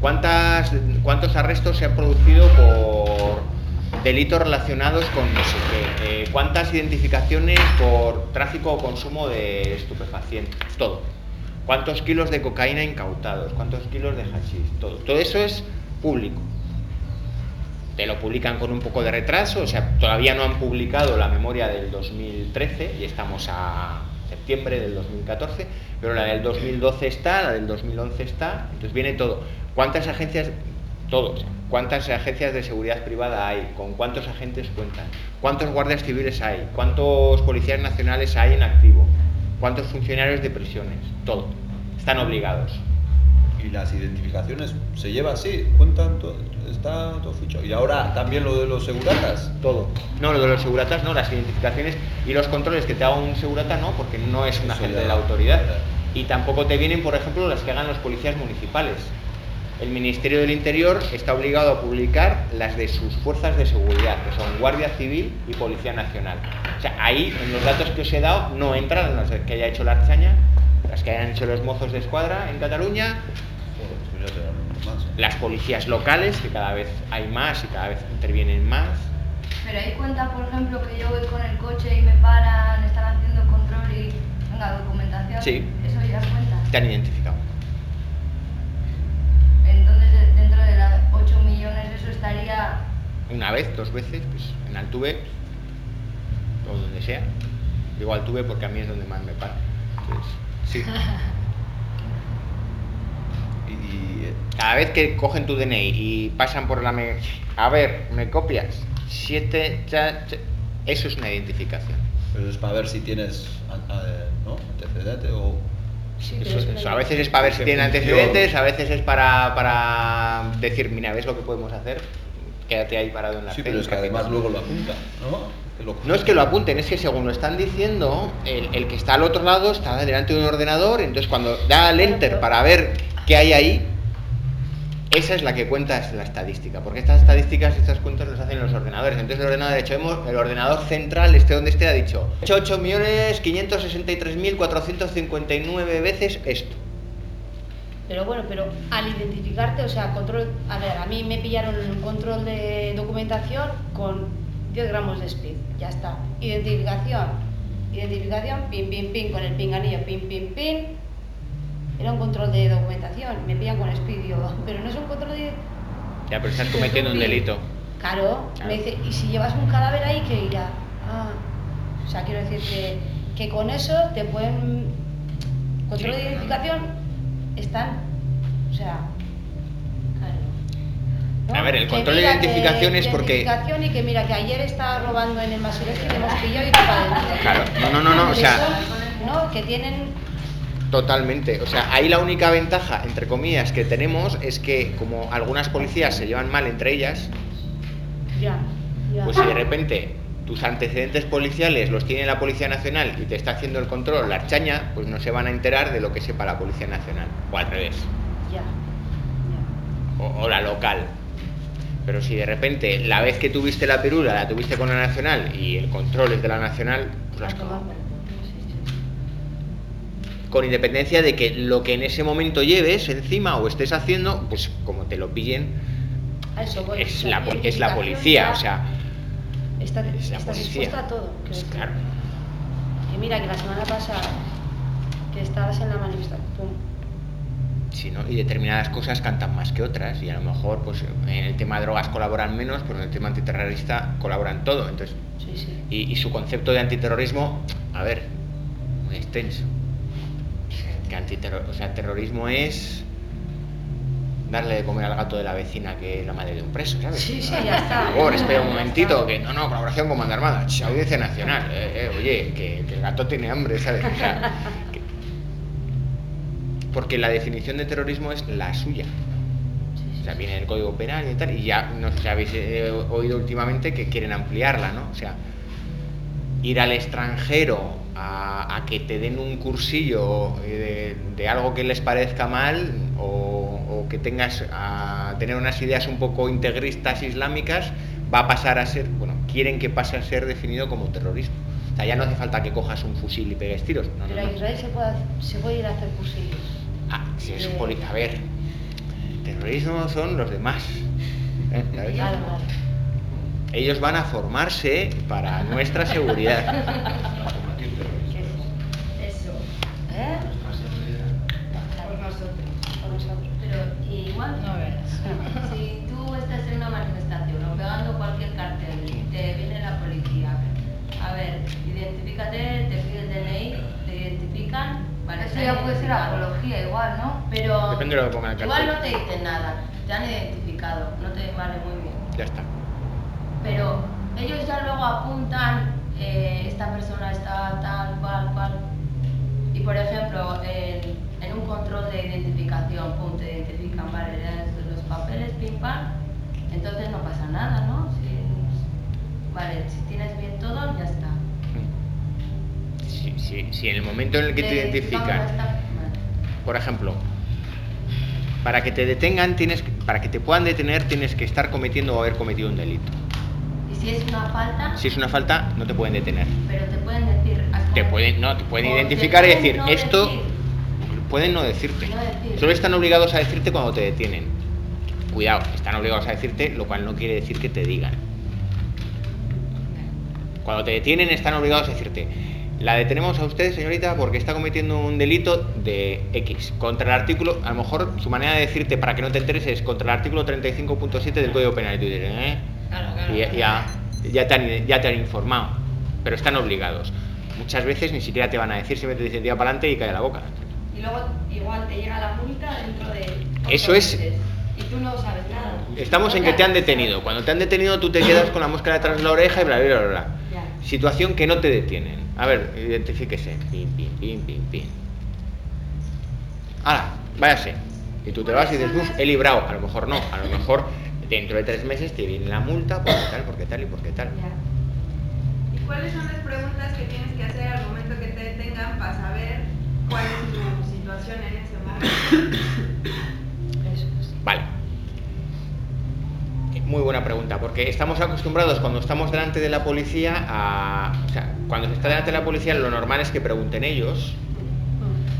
cuántas, cuántos arrestos se han producido por delitos relacionados con no sé qué, eh, cuántas identificaciones por tráfico o consumo de estupefacientes, todo. ¿Cuántos kilos de cocaína incautados? ¿Cuántos kilos de hashish? Todo. Todo eso es público. Te lo publican con un poco de retraso, o sea, todavía no han publicado la memoria del 2013 y estamos a septiembre del 2014, pero la del 2012 está, la del 2011 está, entonces viene todo. ¿Cuántas agencias? Todos. ¿Cuántas agencias de seguridad privada hay? ¿Con cuántos agentes cuentan? ¿Cuántos guardias civiles hay? ¿Cuántos policías nacionales hay en activo? ¿Cuántos funcionarios de prisiones? Todo. Están obligados. Y las identificaciones se lleva así, cuentan todo, está todo ficho. Y ahora también lo de los seguratas. Todo. No, lo de los seguratas no, las identificaciones y los controles que te haga un segurata no, porque no es un agente de la autoridad. Y tampoco te vienen, por ejemplo, las que hagan los policías municipales. El Ministerio del Interior está obligado a publicar las de sus fuerzas de seguridad, que son Guardia Civil y Policía Nacional. O sea, ahí, en los datos que os he dado, no entran las que haya hecho la Archaña, las que hayan hecho los mozos de escuadra en Cataluña, las policías locales, que cada vez hay más y cada vez intervienen más. Pero ahí cuenta, por ejemplo, que yo voy con el coche y me paran, están haciendo control y venga, documentación. Sí. Eso ya cuenta. Te han identificado. Entonces, de- dentro de las 8 millones, eso estaría. una vez, dos veces, pues en Altuve o donde sea. Digo Altuve porque a mí es donde más me pagan. Entonces, sí. Y, Cada vez que cogen tu DNI y pasan por la... Me... A ver, ¿me copias? Siete... cha, cha. Eso es una identificación. pero es para ver si tienes ¿no? antecedente o... Sí, pero Eso- es una eso a veces es para ver si tienen antecedentes, a veces es para, para decir, mira, ¿ves lo que podemos hacer? Quédate ahí parado en la Sí, pero es que además luego lo apunta, ¿no? No es que lo apunten, es que según lo están diciendo, el, el que está al otro lado está delante de un ordenador, entonces cuando da al enter para ver qué hay ahí, esa es la que cuenta es la estadística, porque estas estadísticas, estas cuentas las hacen los ordenadores. Entonces el ordenador, ha dicho, hemos- el ordenador central, este donde esté, ha dicho 8.563.459 veces esto. Pero bueno, pero al identificarte, o sea, control. A ver, a mí me pillaron un control de documentación con 10 gramos de speed, ya está. Identificación, identificación, pin, pin, pin, con el pinganillo, pin, pin, pin. Era un control de documentación, me pillan con digo, pero no es un control de. Ya, pero estás cometiendo un delito. Claro, me dice, y si llevas un cadáver ahí, ¿qué irá? Ah, o sea, quiero decir que, que con eso te pueden. Control Sí. de identificación están. O sea. Claro. A ver, el control de identificación que- es porque- Identificación y que mira que ayer estaba robando en el Masureste y que hemos pillado y. Claro, no, no, no, no, o sea- No, que tienen. Totalmente. O sea, ahí la única ventaja, entre comillas, que tenemos es que como algunas policías se llevan mal entre ellas, Ya, ya. pues si de repente tus antecedentes policiales los tiene la Policía Nacional y te está haciendo el control la archaña, pues no se van a enterar de lo que sepa la Policía Nacional. O al revés. Ya. ya. O, o la local. Pero si de repente la vez que tuviste la pirula la tuviste con la Nacional y el control es de la Nacional, pues las A tomar cagado. por culo, sí, sí. Con independencia de que lo que en ese momento lleves encima o estés haciendo, pues como te lo pillen, eso es la, es policía. O sea, Está, es la estás policía. dispuesta a todo. decir. claro. Que mira, que la semana pasada que estabas en la manifestación, pum, Sí, ¿no? Y determinadas cosas cantan más que otras y a lo mejor pues en el tema de drogas colaboran menos, pero en el tema antiterrorista colaboran todo. Entonces, sí, sí. y, y su concepto de antiterrorismo, a ver, muy extenso. Que antiterro- o sea, terrorismo es darle de comer al gato de la vecina que es la madre de un preso, ¿sabes? Sí, sí, ya está. Por favor, espera un momentito, que no, no, colaboración con Banda Armada, audiencia nacional, eh, eh, oye, que, que el gato tiene hambre, ¿sabes? O sea, que- porque la definición de terrorismo es la suya. O sea, viene del Código Penal y tal, y ya no sé si habéis eh, oído últimamente que quieren ampliarla, ¿no? O sea, ir al extranjero a, a que te den un cursillo eh, de, de algo que les parezca mal o, o que tengas a tener unas ideas un poco integristas islámicas va a pasar a ser, bueno, quieren que pase a ser definido como terrorismo. O sea, ya no hace falta que cojas un fusil y pegues tiros. No, Pero no. Israel se puede, se puede ir a hacer cursillos. Ah, si es Eh. poli- A ver, terrorismo son los demás. ¿eh? Ellos van a formarse para nuestra seguridad. Eso. ¿Eh? Por nosotros. Por nosotros. Pero igual, No veas. si tú estás en una manifestación o pegando cualquier cartel y te viene la policía, a ver, identifícate, te pide el DNI, te identifican, vale, Eso te identificado. apología igual, ¿no? Pero Depende de lo que ponga en el igual no te dicen nada, te han identificado, no te vale muy bien. Ya está. Pero ellos ya luego apuntan, eh, esta persona está tal, cual, cual. Y por ejemplo, en, en un control de identificación, pum, te identifican, vale, los papeles, pim, pam, entonces no pasa nada, ¿no? Si- vale, si tienes bien todo, ya está. Si, si- si en el momento en el que te identifican, identifican. Por ejemplo, para que te detengan, tienes que- para que te puedan detener, tienes que estar cometiendo o haber cometido un delito. Y si es una falta, Si es una falta, no te pueden detener. pero te pueden decir... Te pueden, no, te pueden identificar y decir, no esto decir. pueden no decirte. No decir. Solo están obligados a decirte cuando te detienen. Cuidado, están obligados a decirte, lo cual no quiere decir que te digan. Cuando te detienen están obligados a decirte, la detenemos a usted, señorita, porque está cometiendo un delito de X. Contra el artículo, a lo mejor su manera de decirte para que no te enteres es contra el artículo 35.7 del Código Penal. Y tú dices, ¿eh? Claro, claro. Y ya, ya, ya te han, ya te han informado, pero están obligados. Muchas veces ni siquiera te van a decir, siempre te dicen tira para adelante y cae la boca. Y luego igual te llega la multa dentro de... Eso es- meses. Y tú no sabes nada. Estamos en que te han detenido. Cuando te han detenido tú te quedas con la mosca detrás de la oreja y bla, bla, bla, bla. Situación que no te detienen. A ver, identifíquese. Pim, pim, pim, pim, pim. Ahora, váyase. Y tú te vas y dices, "Uf, he librado. A lo mejor no. A lo mejor dentro de tres meses te viene la multa porque tal, porque tal y porque tal. Ya. ¿Y cuáles son las preguntas que tienes que hacer al momento que te detengan para saber cuál es tu situación en ese momento? Vale. Muy buena pregunta, porque estamos acostumbrados cuando estamos delante de la policía a... O sea, cuando se está delante de la policía lo normal es que pregunten ellos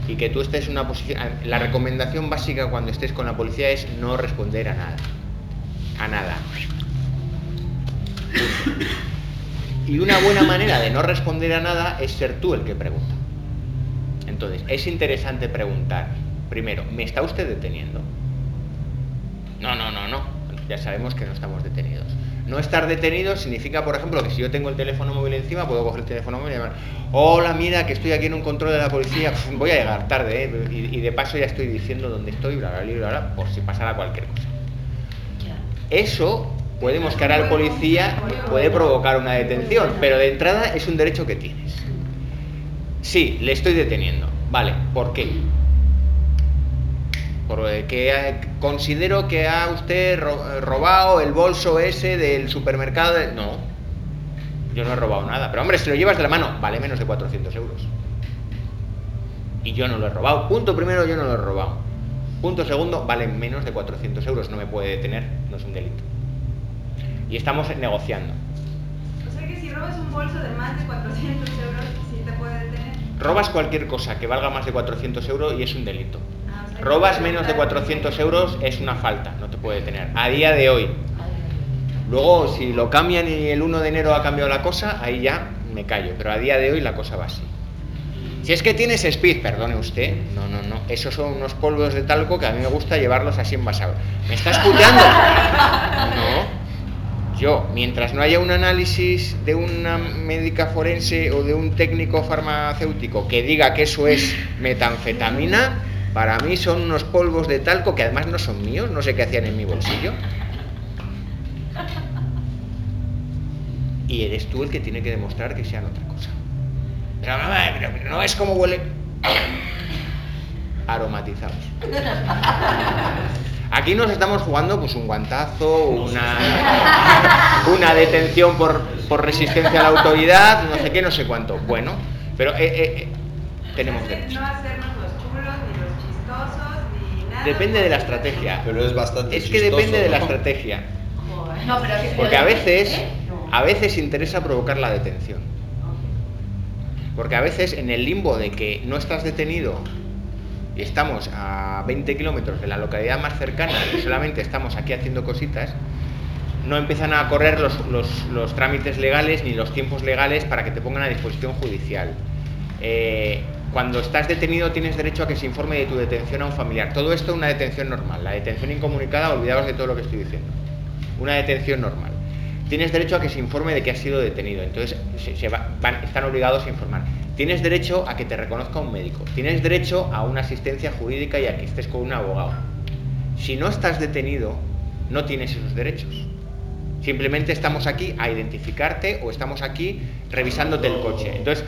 y que tú estés en una posición... La recomendación básica cuando estés con la policía es no responder a nada. A nada. Y una buena manera de no responder a nada es ser tú el que pregunta. Entonces, es interesante preguntar, primero, ¿me está usted deteniendo? No, no, no, no. Ya sabemos que no estamos detenidos. No estar detenidos significa, por ejemplo, que si yo tengo el teléfono móvil encima, puedo coger el teléfono móvil y llamar, hola, mira, que estoy aquí en un control de la policía, voy a llegar tarde, ¿eh? y, y de paso ya estoy diciendo dónde estoy, bla, bla, bla, bla, bla, por si pasara cualquier cosa. Eso puede mosquear al policía, puede provocar una detención, pero de entrada es un derecho que tienes. Sí, le estoy deteniendo. Vale, ¿por qué? Porque eh, considero que ha usted ro- robado el bolso ese del supermercado. de- No, yo no he robado nada. Pero hombre, si lo llevas de la mano, vale menos de 400 euros. Y yo no lo he robado. Punto primero, yo no lo he robado. Punto segundo, vale menos de 400 euros. No me puede detener, no es un delito. Y estamos negociando. O sea que si robas un bolso de más de 400 euros, sí te puede detener. Robas cualquier cosa que valga más de 400 euros y es un delito. Robas menos de estar- 400 euros es una falta, no te puede detener. A día de hoy. Luego, si lo cambian y el 1 de enero ha cambiado la cosa, ahí ya me callo. Pero a día de hoy la cosa va así. Si es que tienes speed, perdone usted. No, no, no. Esos son unos polvos de talco que a mí me gusta llevarlos así envasados. ¿Me está escuchando? No. Yo, mientras no haya un análisis de una médica forense o de un técnico farmacéutico que diga que eso es metanfetamina, Para mí son unos polvos de talco que además no son míos, no sé qué hacían en mi bolsillo. Y eres tú el que tiene que demostrar que sean otra cosa. Pero, mamá, pero- pero no es como huele. Aromatizados. Aquí nos estamos jugando pues un guantazo, una, una detención por, por resistencia a la autoridad, no sé qué, no sé cuánto. Bueno, pero eh, eh, eh, tenemos derecho. No hacernos los chulos, ni los chistosos, ni nada. Depende de la estrategia. Pero es bastante Es que chistoso, depende de la estrategia. No, pero Porque a veces, a veces interesa provocar la detención. Porque a veces en el limbo de que no estás detenido y estamos a 20 kilómetros de la localidad más cercana y solamente estamos aquí haciendo cositas, no empiezan a correr los, los- los trámites legales ni los tiempos legales para que te pongan a disposición judicial. Eh, cuando estás detenido tienes derecho a que se informe de tu detención a un familiar. Todo esto es una detención normal. La detención incomunicada, olvidaos de todo lo que estoy diciendo. Una detención normal. Tienes derecho a que se informe de que has sido detenido. Entonces están obligados a informar. Tienes derecho a que te reconozca un médico. Tienes derecho a una asistencia jurídica y a que estés con un abogado. Si no estás detenido, no tienes esos derechos. Simplemente estamos aquí a identificarte o estamos aquí revisándote el coche. Entonces,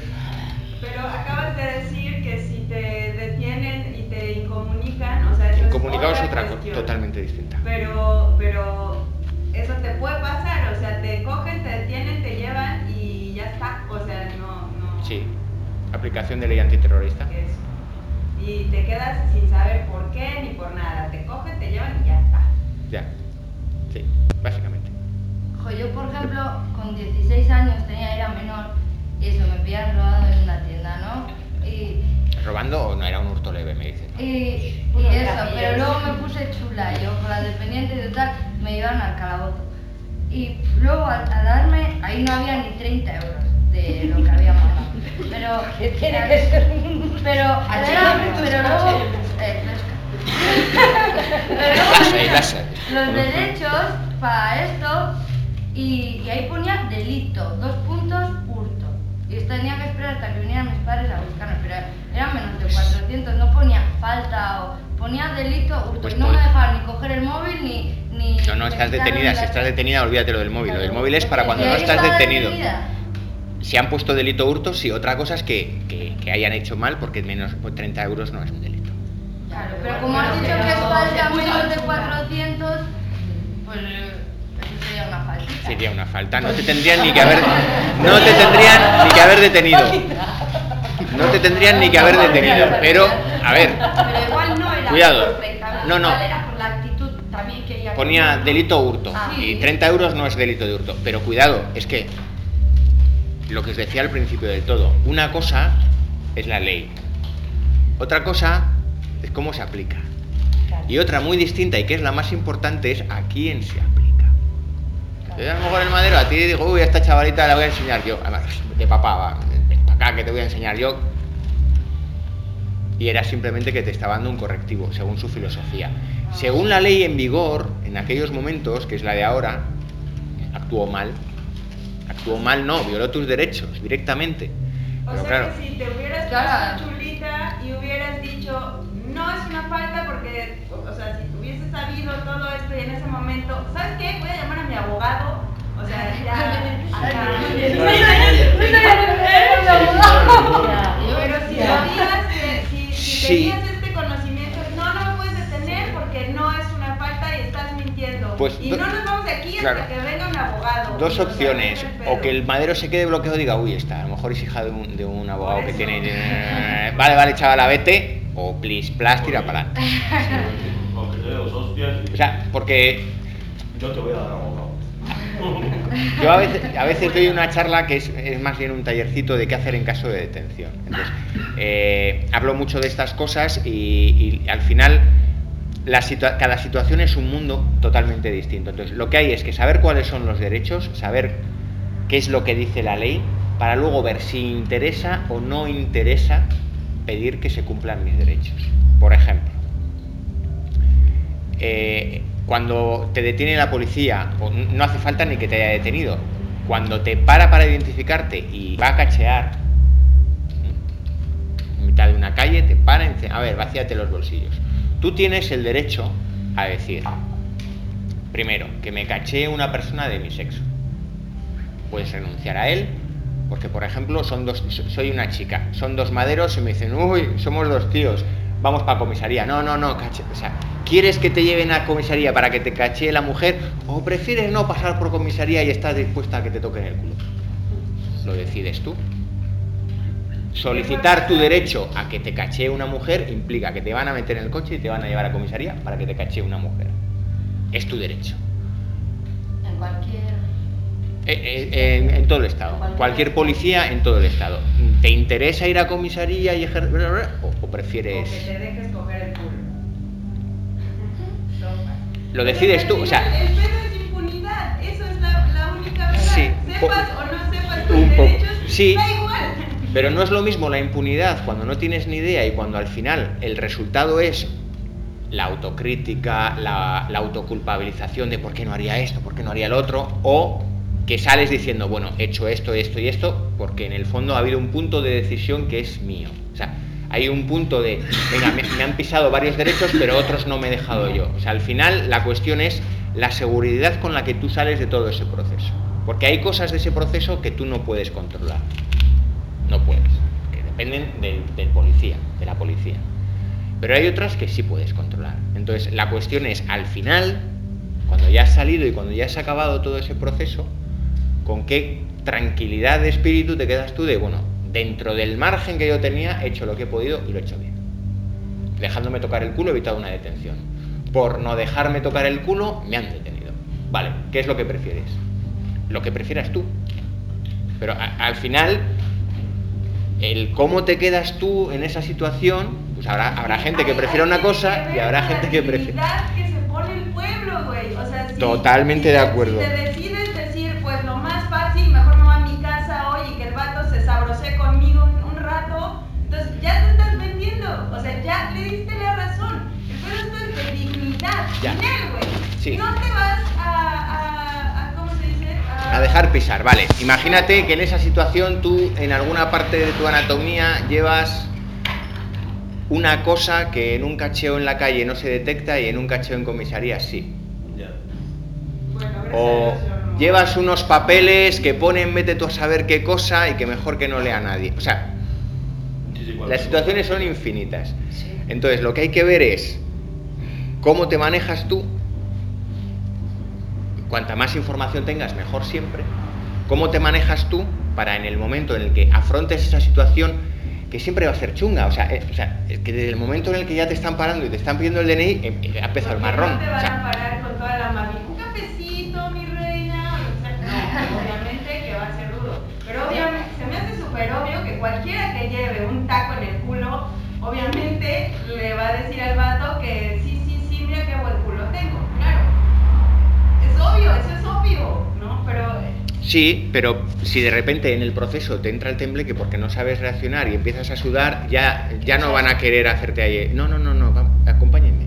Pero acabas de decir que si te detienen y te incomunican, o sea, eso el es comunicado es otra cuestión. totalmente distinta. Pero, pero eso te puede pasar, o sea, te cogen, te detienen, te llevan y ya está. O sea, no, no. Sí, aplicación de ley antiterrorista. Eso. Y te quedas sin saber por qué ni por nada. Te cogen, te llevan y ya está. Ya, sí, básicamente. Yo, por ejemplo, con 16 años tenía, era menor, y eso, me pillaron robado en una tienda, ¿no? Y, ¿Robando o no era un hurto leve, me dicen? y, y Unos eso, pero luego me puse chula, yo con la dependiente y tal, me llevaron al calabozo. Y luego al, al darme, ahí no había ni 30 euros de lo que había pagado. Pero, Que tiene que ser pero, era- pero luego, eh. Pero luego los derechos para esto y, y ahí ponía delito, dos puntos. Y tenía que esperar hasta que vinieran mis padres a buscarme, pero eran menos de 400, no ponía falta o ponía delito, hurto. Pues y no me dejaban ni coger el móvil ni... ni No, no, estás detenida. Si estás detenida, olvídate lo del móvil. Lo del móvil es para cuando no estás detenido. detenida. Si han puesto delito hurto, sí. Otra cosa es que, que- que hayan hecho mal porque menos de 30 euros no es un delito. Claro, pero como has dicho que es falta menos de 400, pues sería una falta. Sería una falta. No te tendrían ni que haber, no te tendrían ni que haber detenido. No te tendrían ni que haber detenido. Pero, a ver, Pero igual no era Cuidado. No, no. ponía delito hurto. Ah. Y 30 euros no es delito de hurto. Pero cuidado, es que lo que os decía al principio del todo, una cosa es la ley. Otra cosa es cómo se aplica. Y otra muy distinta y que es la más importante es a quién se aplica. Yo a lo mejor el madero a ti digo, uy, a esta chavalita la voy a enseñar yo. Además, de papá, va, ven para acá que te voy a enseñar yo. Y era simplemente que te estaba dando un correctivo, según su filosofía. Según la ley en vigor, en aquellos momentos, que es la de ahora, actuó mal. Actuó mal, no, violó tus derechos directamente. O Pero sea claro, que si te hubieras Claro. puesto chulita y hubieras dicho, no es una falta porque, o sea, si sabido todo esto y en ese momento, ¿sabes qué? Voy a llamar a mi abogado. O sea, ya. Pero si sabías que, si, tenías este conocimiento, no, no me puedes detener porque no es una falta y estás mintiendo. Pues y do- no nos vamos de aquí claro. hasta que venga un abogado. dos opciones. O que el madero se quede bloqueado y diga, uy, está, a lo mejor es hija de un, de un abogado que tiene... Vale, vale, chavala, vete. O please, plas, tira para adelante. Dos hostias y O sea, porque yo te voy a dar abogado. Yo a veces, a veces doy una charla que es, es más bien un tallercito de qué hacer en caso de detención. Entonces, eh, hablo mucho de estas cosas y, y al final la situa- cada situación es un mundo totalmente distinto. Entonces, lo que hay es que saber cuáles son los derechos, saber qué es lo que dice la ley, para luego ver si interesa o no interesa pedir que se cumplan mis derechos. Por ejemplo, eh, cuando te detiene la policía, no hace falta ni que te haya detenido, cuando te para para identificarte y va a cachear, ¿m? mitad de una calle, te paran y dicen, a ver, vacíate los bolsillos. Tú tienes el derecho a decir, primero, que me caché una persona de mi sexo. Puedes renunciar a él, porque por ejemplo, son dos, soy una chica, son dos maderos y me dicen, uy, somos dos tíos, vamos para comisaría. No, no, no, caché. O sea, ¿quieres que te lleven a comisaría para que te caché la mujer o prefieres no pasar por comisaría y estás dispuesta a que te toquen el culo? Lo decides tú. Solicitar tu derecho a que te caché una mujer implica que te van a meter en el coche y te van a llevar a comisaría para que te caché una mujer. Es tu derecho. En cualquier... Eh, eh, en, en todo el estado. Cualquier policía en todo el estado. ¿Te interesa ir a comisaría y ejercer o, o prefieres? O que te dejes coger el culo. Lo decides tú, o sea, El es impunidad, eso es la, la única verdad. Sí, sepas o no sepas tus derechos, sí. da igual. Pero no es lo mismo la impunidad cuando no tienes ni idea y cuando al final el resultado es la autocrítica, la, la autoculpabilización de por qué no haría esto, por qué no haría el otro, o que sales diciendo, bueno, he hecho esto, esto y esto, porque en el fondo ha habido un punto de decisión que es mío. O sea, hay un punto de, venga, me, han pisado varios derechos, pero otros no me he dejado yo. O sea, al final la cuestión es la seguridad con la que tú sales de todo ese proceso. Porque hay cosas de ese proceso que tú no puedes controlar no puedes, que dependen del, del policía, de la policía. Pero hay otras que sí puedes controlar. Entonces, la cuestión es, al final, cuando ya has salido y cuando ya has acabado todo ese proceso, con qué tranquilidad de espíritu te quedas tú de, bueno, dentro del margen que yo tenía, he hecho lo que he podido y lo he hecho bien. Dejándome tocar el culo he evitado una detención. Por no dejarme tocar el culo, me han detenido. Vale, ¿qué es lo que prefieres? Lo que prefieras tú. Pero a- al final, el cómo te quedas tú en esa situación, pues habrá, habrá gente que prefiera una cosa y habrá gente que prefiere... dignidad que se pone el pueblo, güey. O sea, si- Totalmente si de te- acuerdo. Si te decides decir, pues lo más fácil, mejor me voy a mi casa hoy y que el vato se sabrose conmigo un, un rato, entonces ya te estás vendiendo. O sea, ya le diste la razón. El esto es de dignidad. Ya. Sin él, güey. Sí. No te vas a, a, a- ¿cómo se dice? A dejar pisar, vale. Imagínate que en esa situación tú en alguna parte de tu anatomía llevas una cosa que en un cacheo en la calle no se detecta y en un cacheo en comisaría sí. A O llevas unos papeles que ponen vete tú a saber qué cosa y que mejor que no lea nadie. O sea, las situaciones son infinitas. Sí. Entonces, lo que hay que ver es cómo te manejas tú. Cuanta más información tengas, mejor siempre. Cómo te manejas tú para en el momento en el que afrontes esa situación, que siempre va a ser chunga. O sea, eh, o sea, es que desde el momento en el que ya te están parando y te están pidiendo el DNI, eh, eh, ha empezado el marrón. No te O van sea, a parar con toda la mami. Un cafecito, mi reina. O sea, no, obviamente que va a ser duro. Pero obviamente, súper obvio que cualquiera que lleve un taco en el culo, obviamente le va a decir al vato que sí, sí, sí, mira qué buen culo tengo. Claro. Es obvio, eso es obvio, ¿no? Pero. eh, Sí, pero si de repente en el proceso te entra el tembleque porque no sabes reaccionar y empiezas a sudar, ya, ya no van a querer hacerte ahí. No, no, no, no, va- acompáñenme.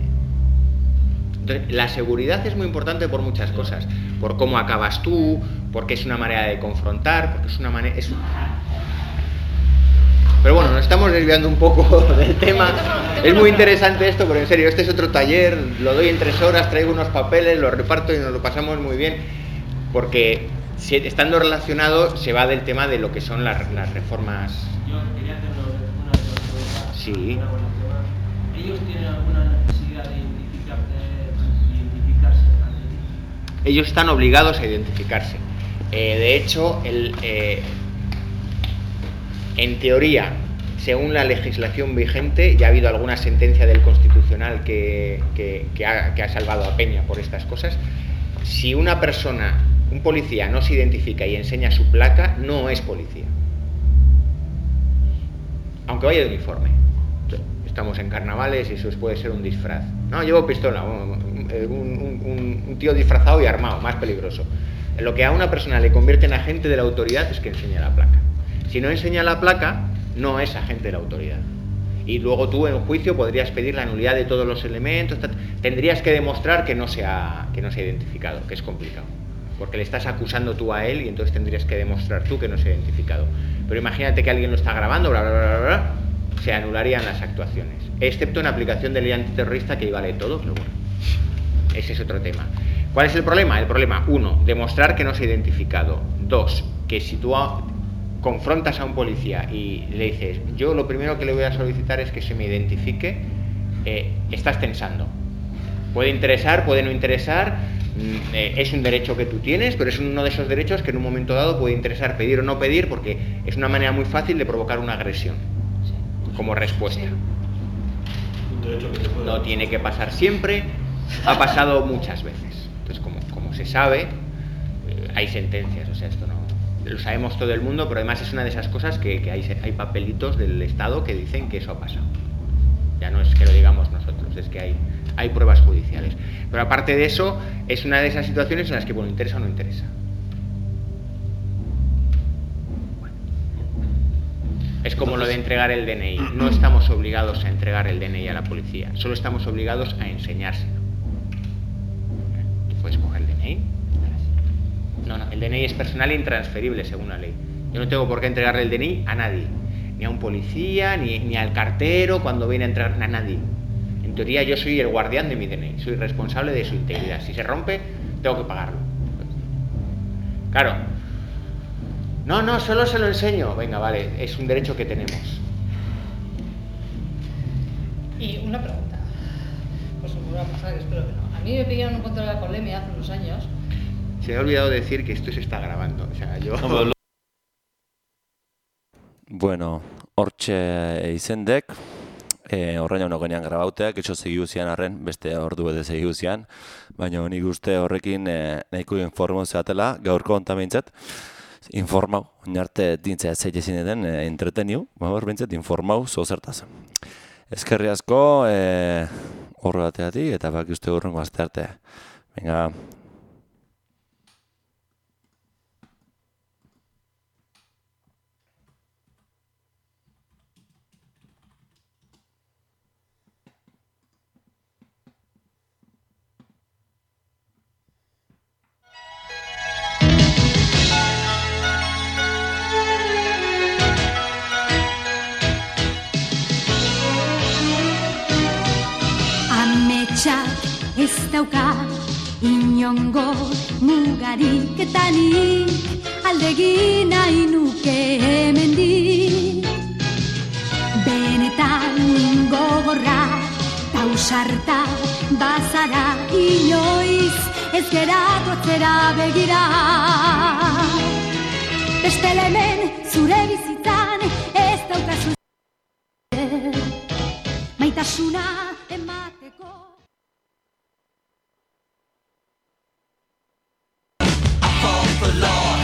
La seguridad es muy importante por muchas cosas. Por cómo acabas tú, porque es una manera de confrontar, porque es una manera. Es... Pero bueno, nos estamos desviando un poco del tema. Es muy interesante esto, pero en serio, este es otro taller, lo doy en tres horas, traigo unos papeles, los reparto y nos lo pasamos muy bien, porque si- estando relacionado se va del tema de lo que son las, las reformas. Yo quería hacer una pregunta. Sí. ¿Ellos tienen alguna necesidad de identificarse? Ellos están obligados a identificarse. Eh, de hecho, el, eh, en teoría, según la legislación vigente, ya ha habido alguna sentencia del Constitucional que, ha, salvado a Peña por estas cosas. Si una persona, un policía, no se identifica y enseña su placa, no es policía. Aunque vaya de uniforme. Estamos en carnavales y eso puede ser un disfraz. No, llevo pistola, un- un tío disfrazado y armado, más peligroso. Lo que a una persona le convierte en agente de la autoridad es que enseña la placa. Si no enseña la placa, no es agente de la autoridad. Y luego tú en juicio podrías pedir la nulidad de todos los elementos, tendrías que demostrar que no se ha, que no se identificado, que es complicado. Porque le estás acusando tú a él y entonces tendrías que demostrar tú que no se ha identificado. Pero imagínate que alguien lo está grabando, bla, bla, bla, bla, se anularían las actuaciones, excepto en aplicación de ley antiterrorista que vale todo, pero bueno, ese es otro tema. ¿Cuál es el problema? El problema, uno, demostrar que no se ha identificado. Dos, que si tú confrontas a un policía y le dices, yo lo primero que le voy a solicitar es que se me identifique, eh, estás tensando. Puede interesar, puede no interesar, mm, eh, es un derecho que tú tienes, pero es uno de esos derechos que en un momento dado puede interesar pedir o no pedir porque es una manera muy fácil de provocar una agresión como respuesta. No tiene que pasar siempre, ha pasado muchas veces. Entonces, como, como se sabe, eh, hay sentencias, o sea, esto no, lo sabemos todo el mundo, pero además es una de esas cosas que, hay, papelitos del Estado que dicen que eso ha pasado. Ya no es que lo digamos nosotros, es que hay, pruebas judiciales. Pero aparte de eso, es una de esas situaciones en las que, bueno, interesa o no interesa. Es como lo de entregar el DNI. No estamos obligados a entregar el DNI a la policía, solo estamos obligados a enseñárselo. Tú puedes coger el DNI. No, no, el DNI es personal e intransferible según la ley. Yo no tengo por qué entregarle el DNI a nadie, ni a un policía, ni, ni al cartero cuando viene a entrar, a nadie. En teoría yo soy el guardián de mi DNI, soy responsable de su integridad. Si se rompe, tengo que pagarlo. Claro, no, no, solo se lo enseño. Venga, vale, es un derecho que tenemos. Y una pregunta, pues va a pasar, espero que no. A mí me pillaron un control de la colemia hace unos años. Se me ha olvidado decir que esto se está grabando. O sea, yo... Bueno, hortxe izendek, e, horrein hau genean grabauteak, etxo zian arren, beste ordu bete zian, baina nik uste horrekin e, nahiko informo zeatela, gaurko ontameintzat, informau, oinarte dintzea zaite zineten e, entreteniu, baina bintzat informau zo zertaz. Ezkerri asko, e, horre bateatik, eta baki uste hurrengo azte arte. Venga, inongo mugarik eta nik aldegin nahi nuke hemendik. Benetan gogorra tausarta bazara inoiz ez geratu atzera begira. Beste hemen zure bizitzan ez daukazu Maitasuna for love.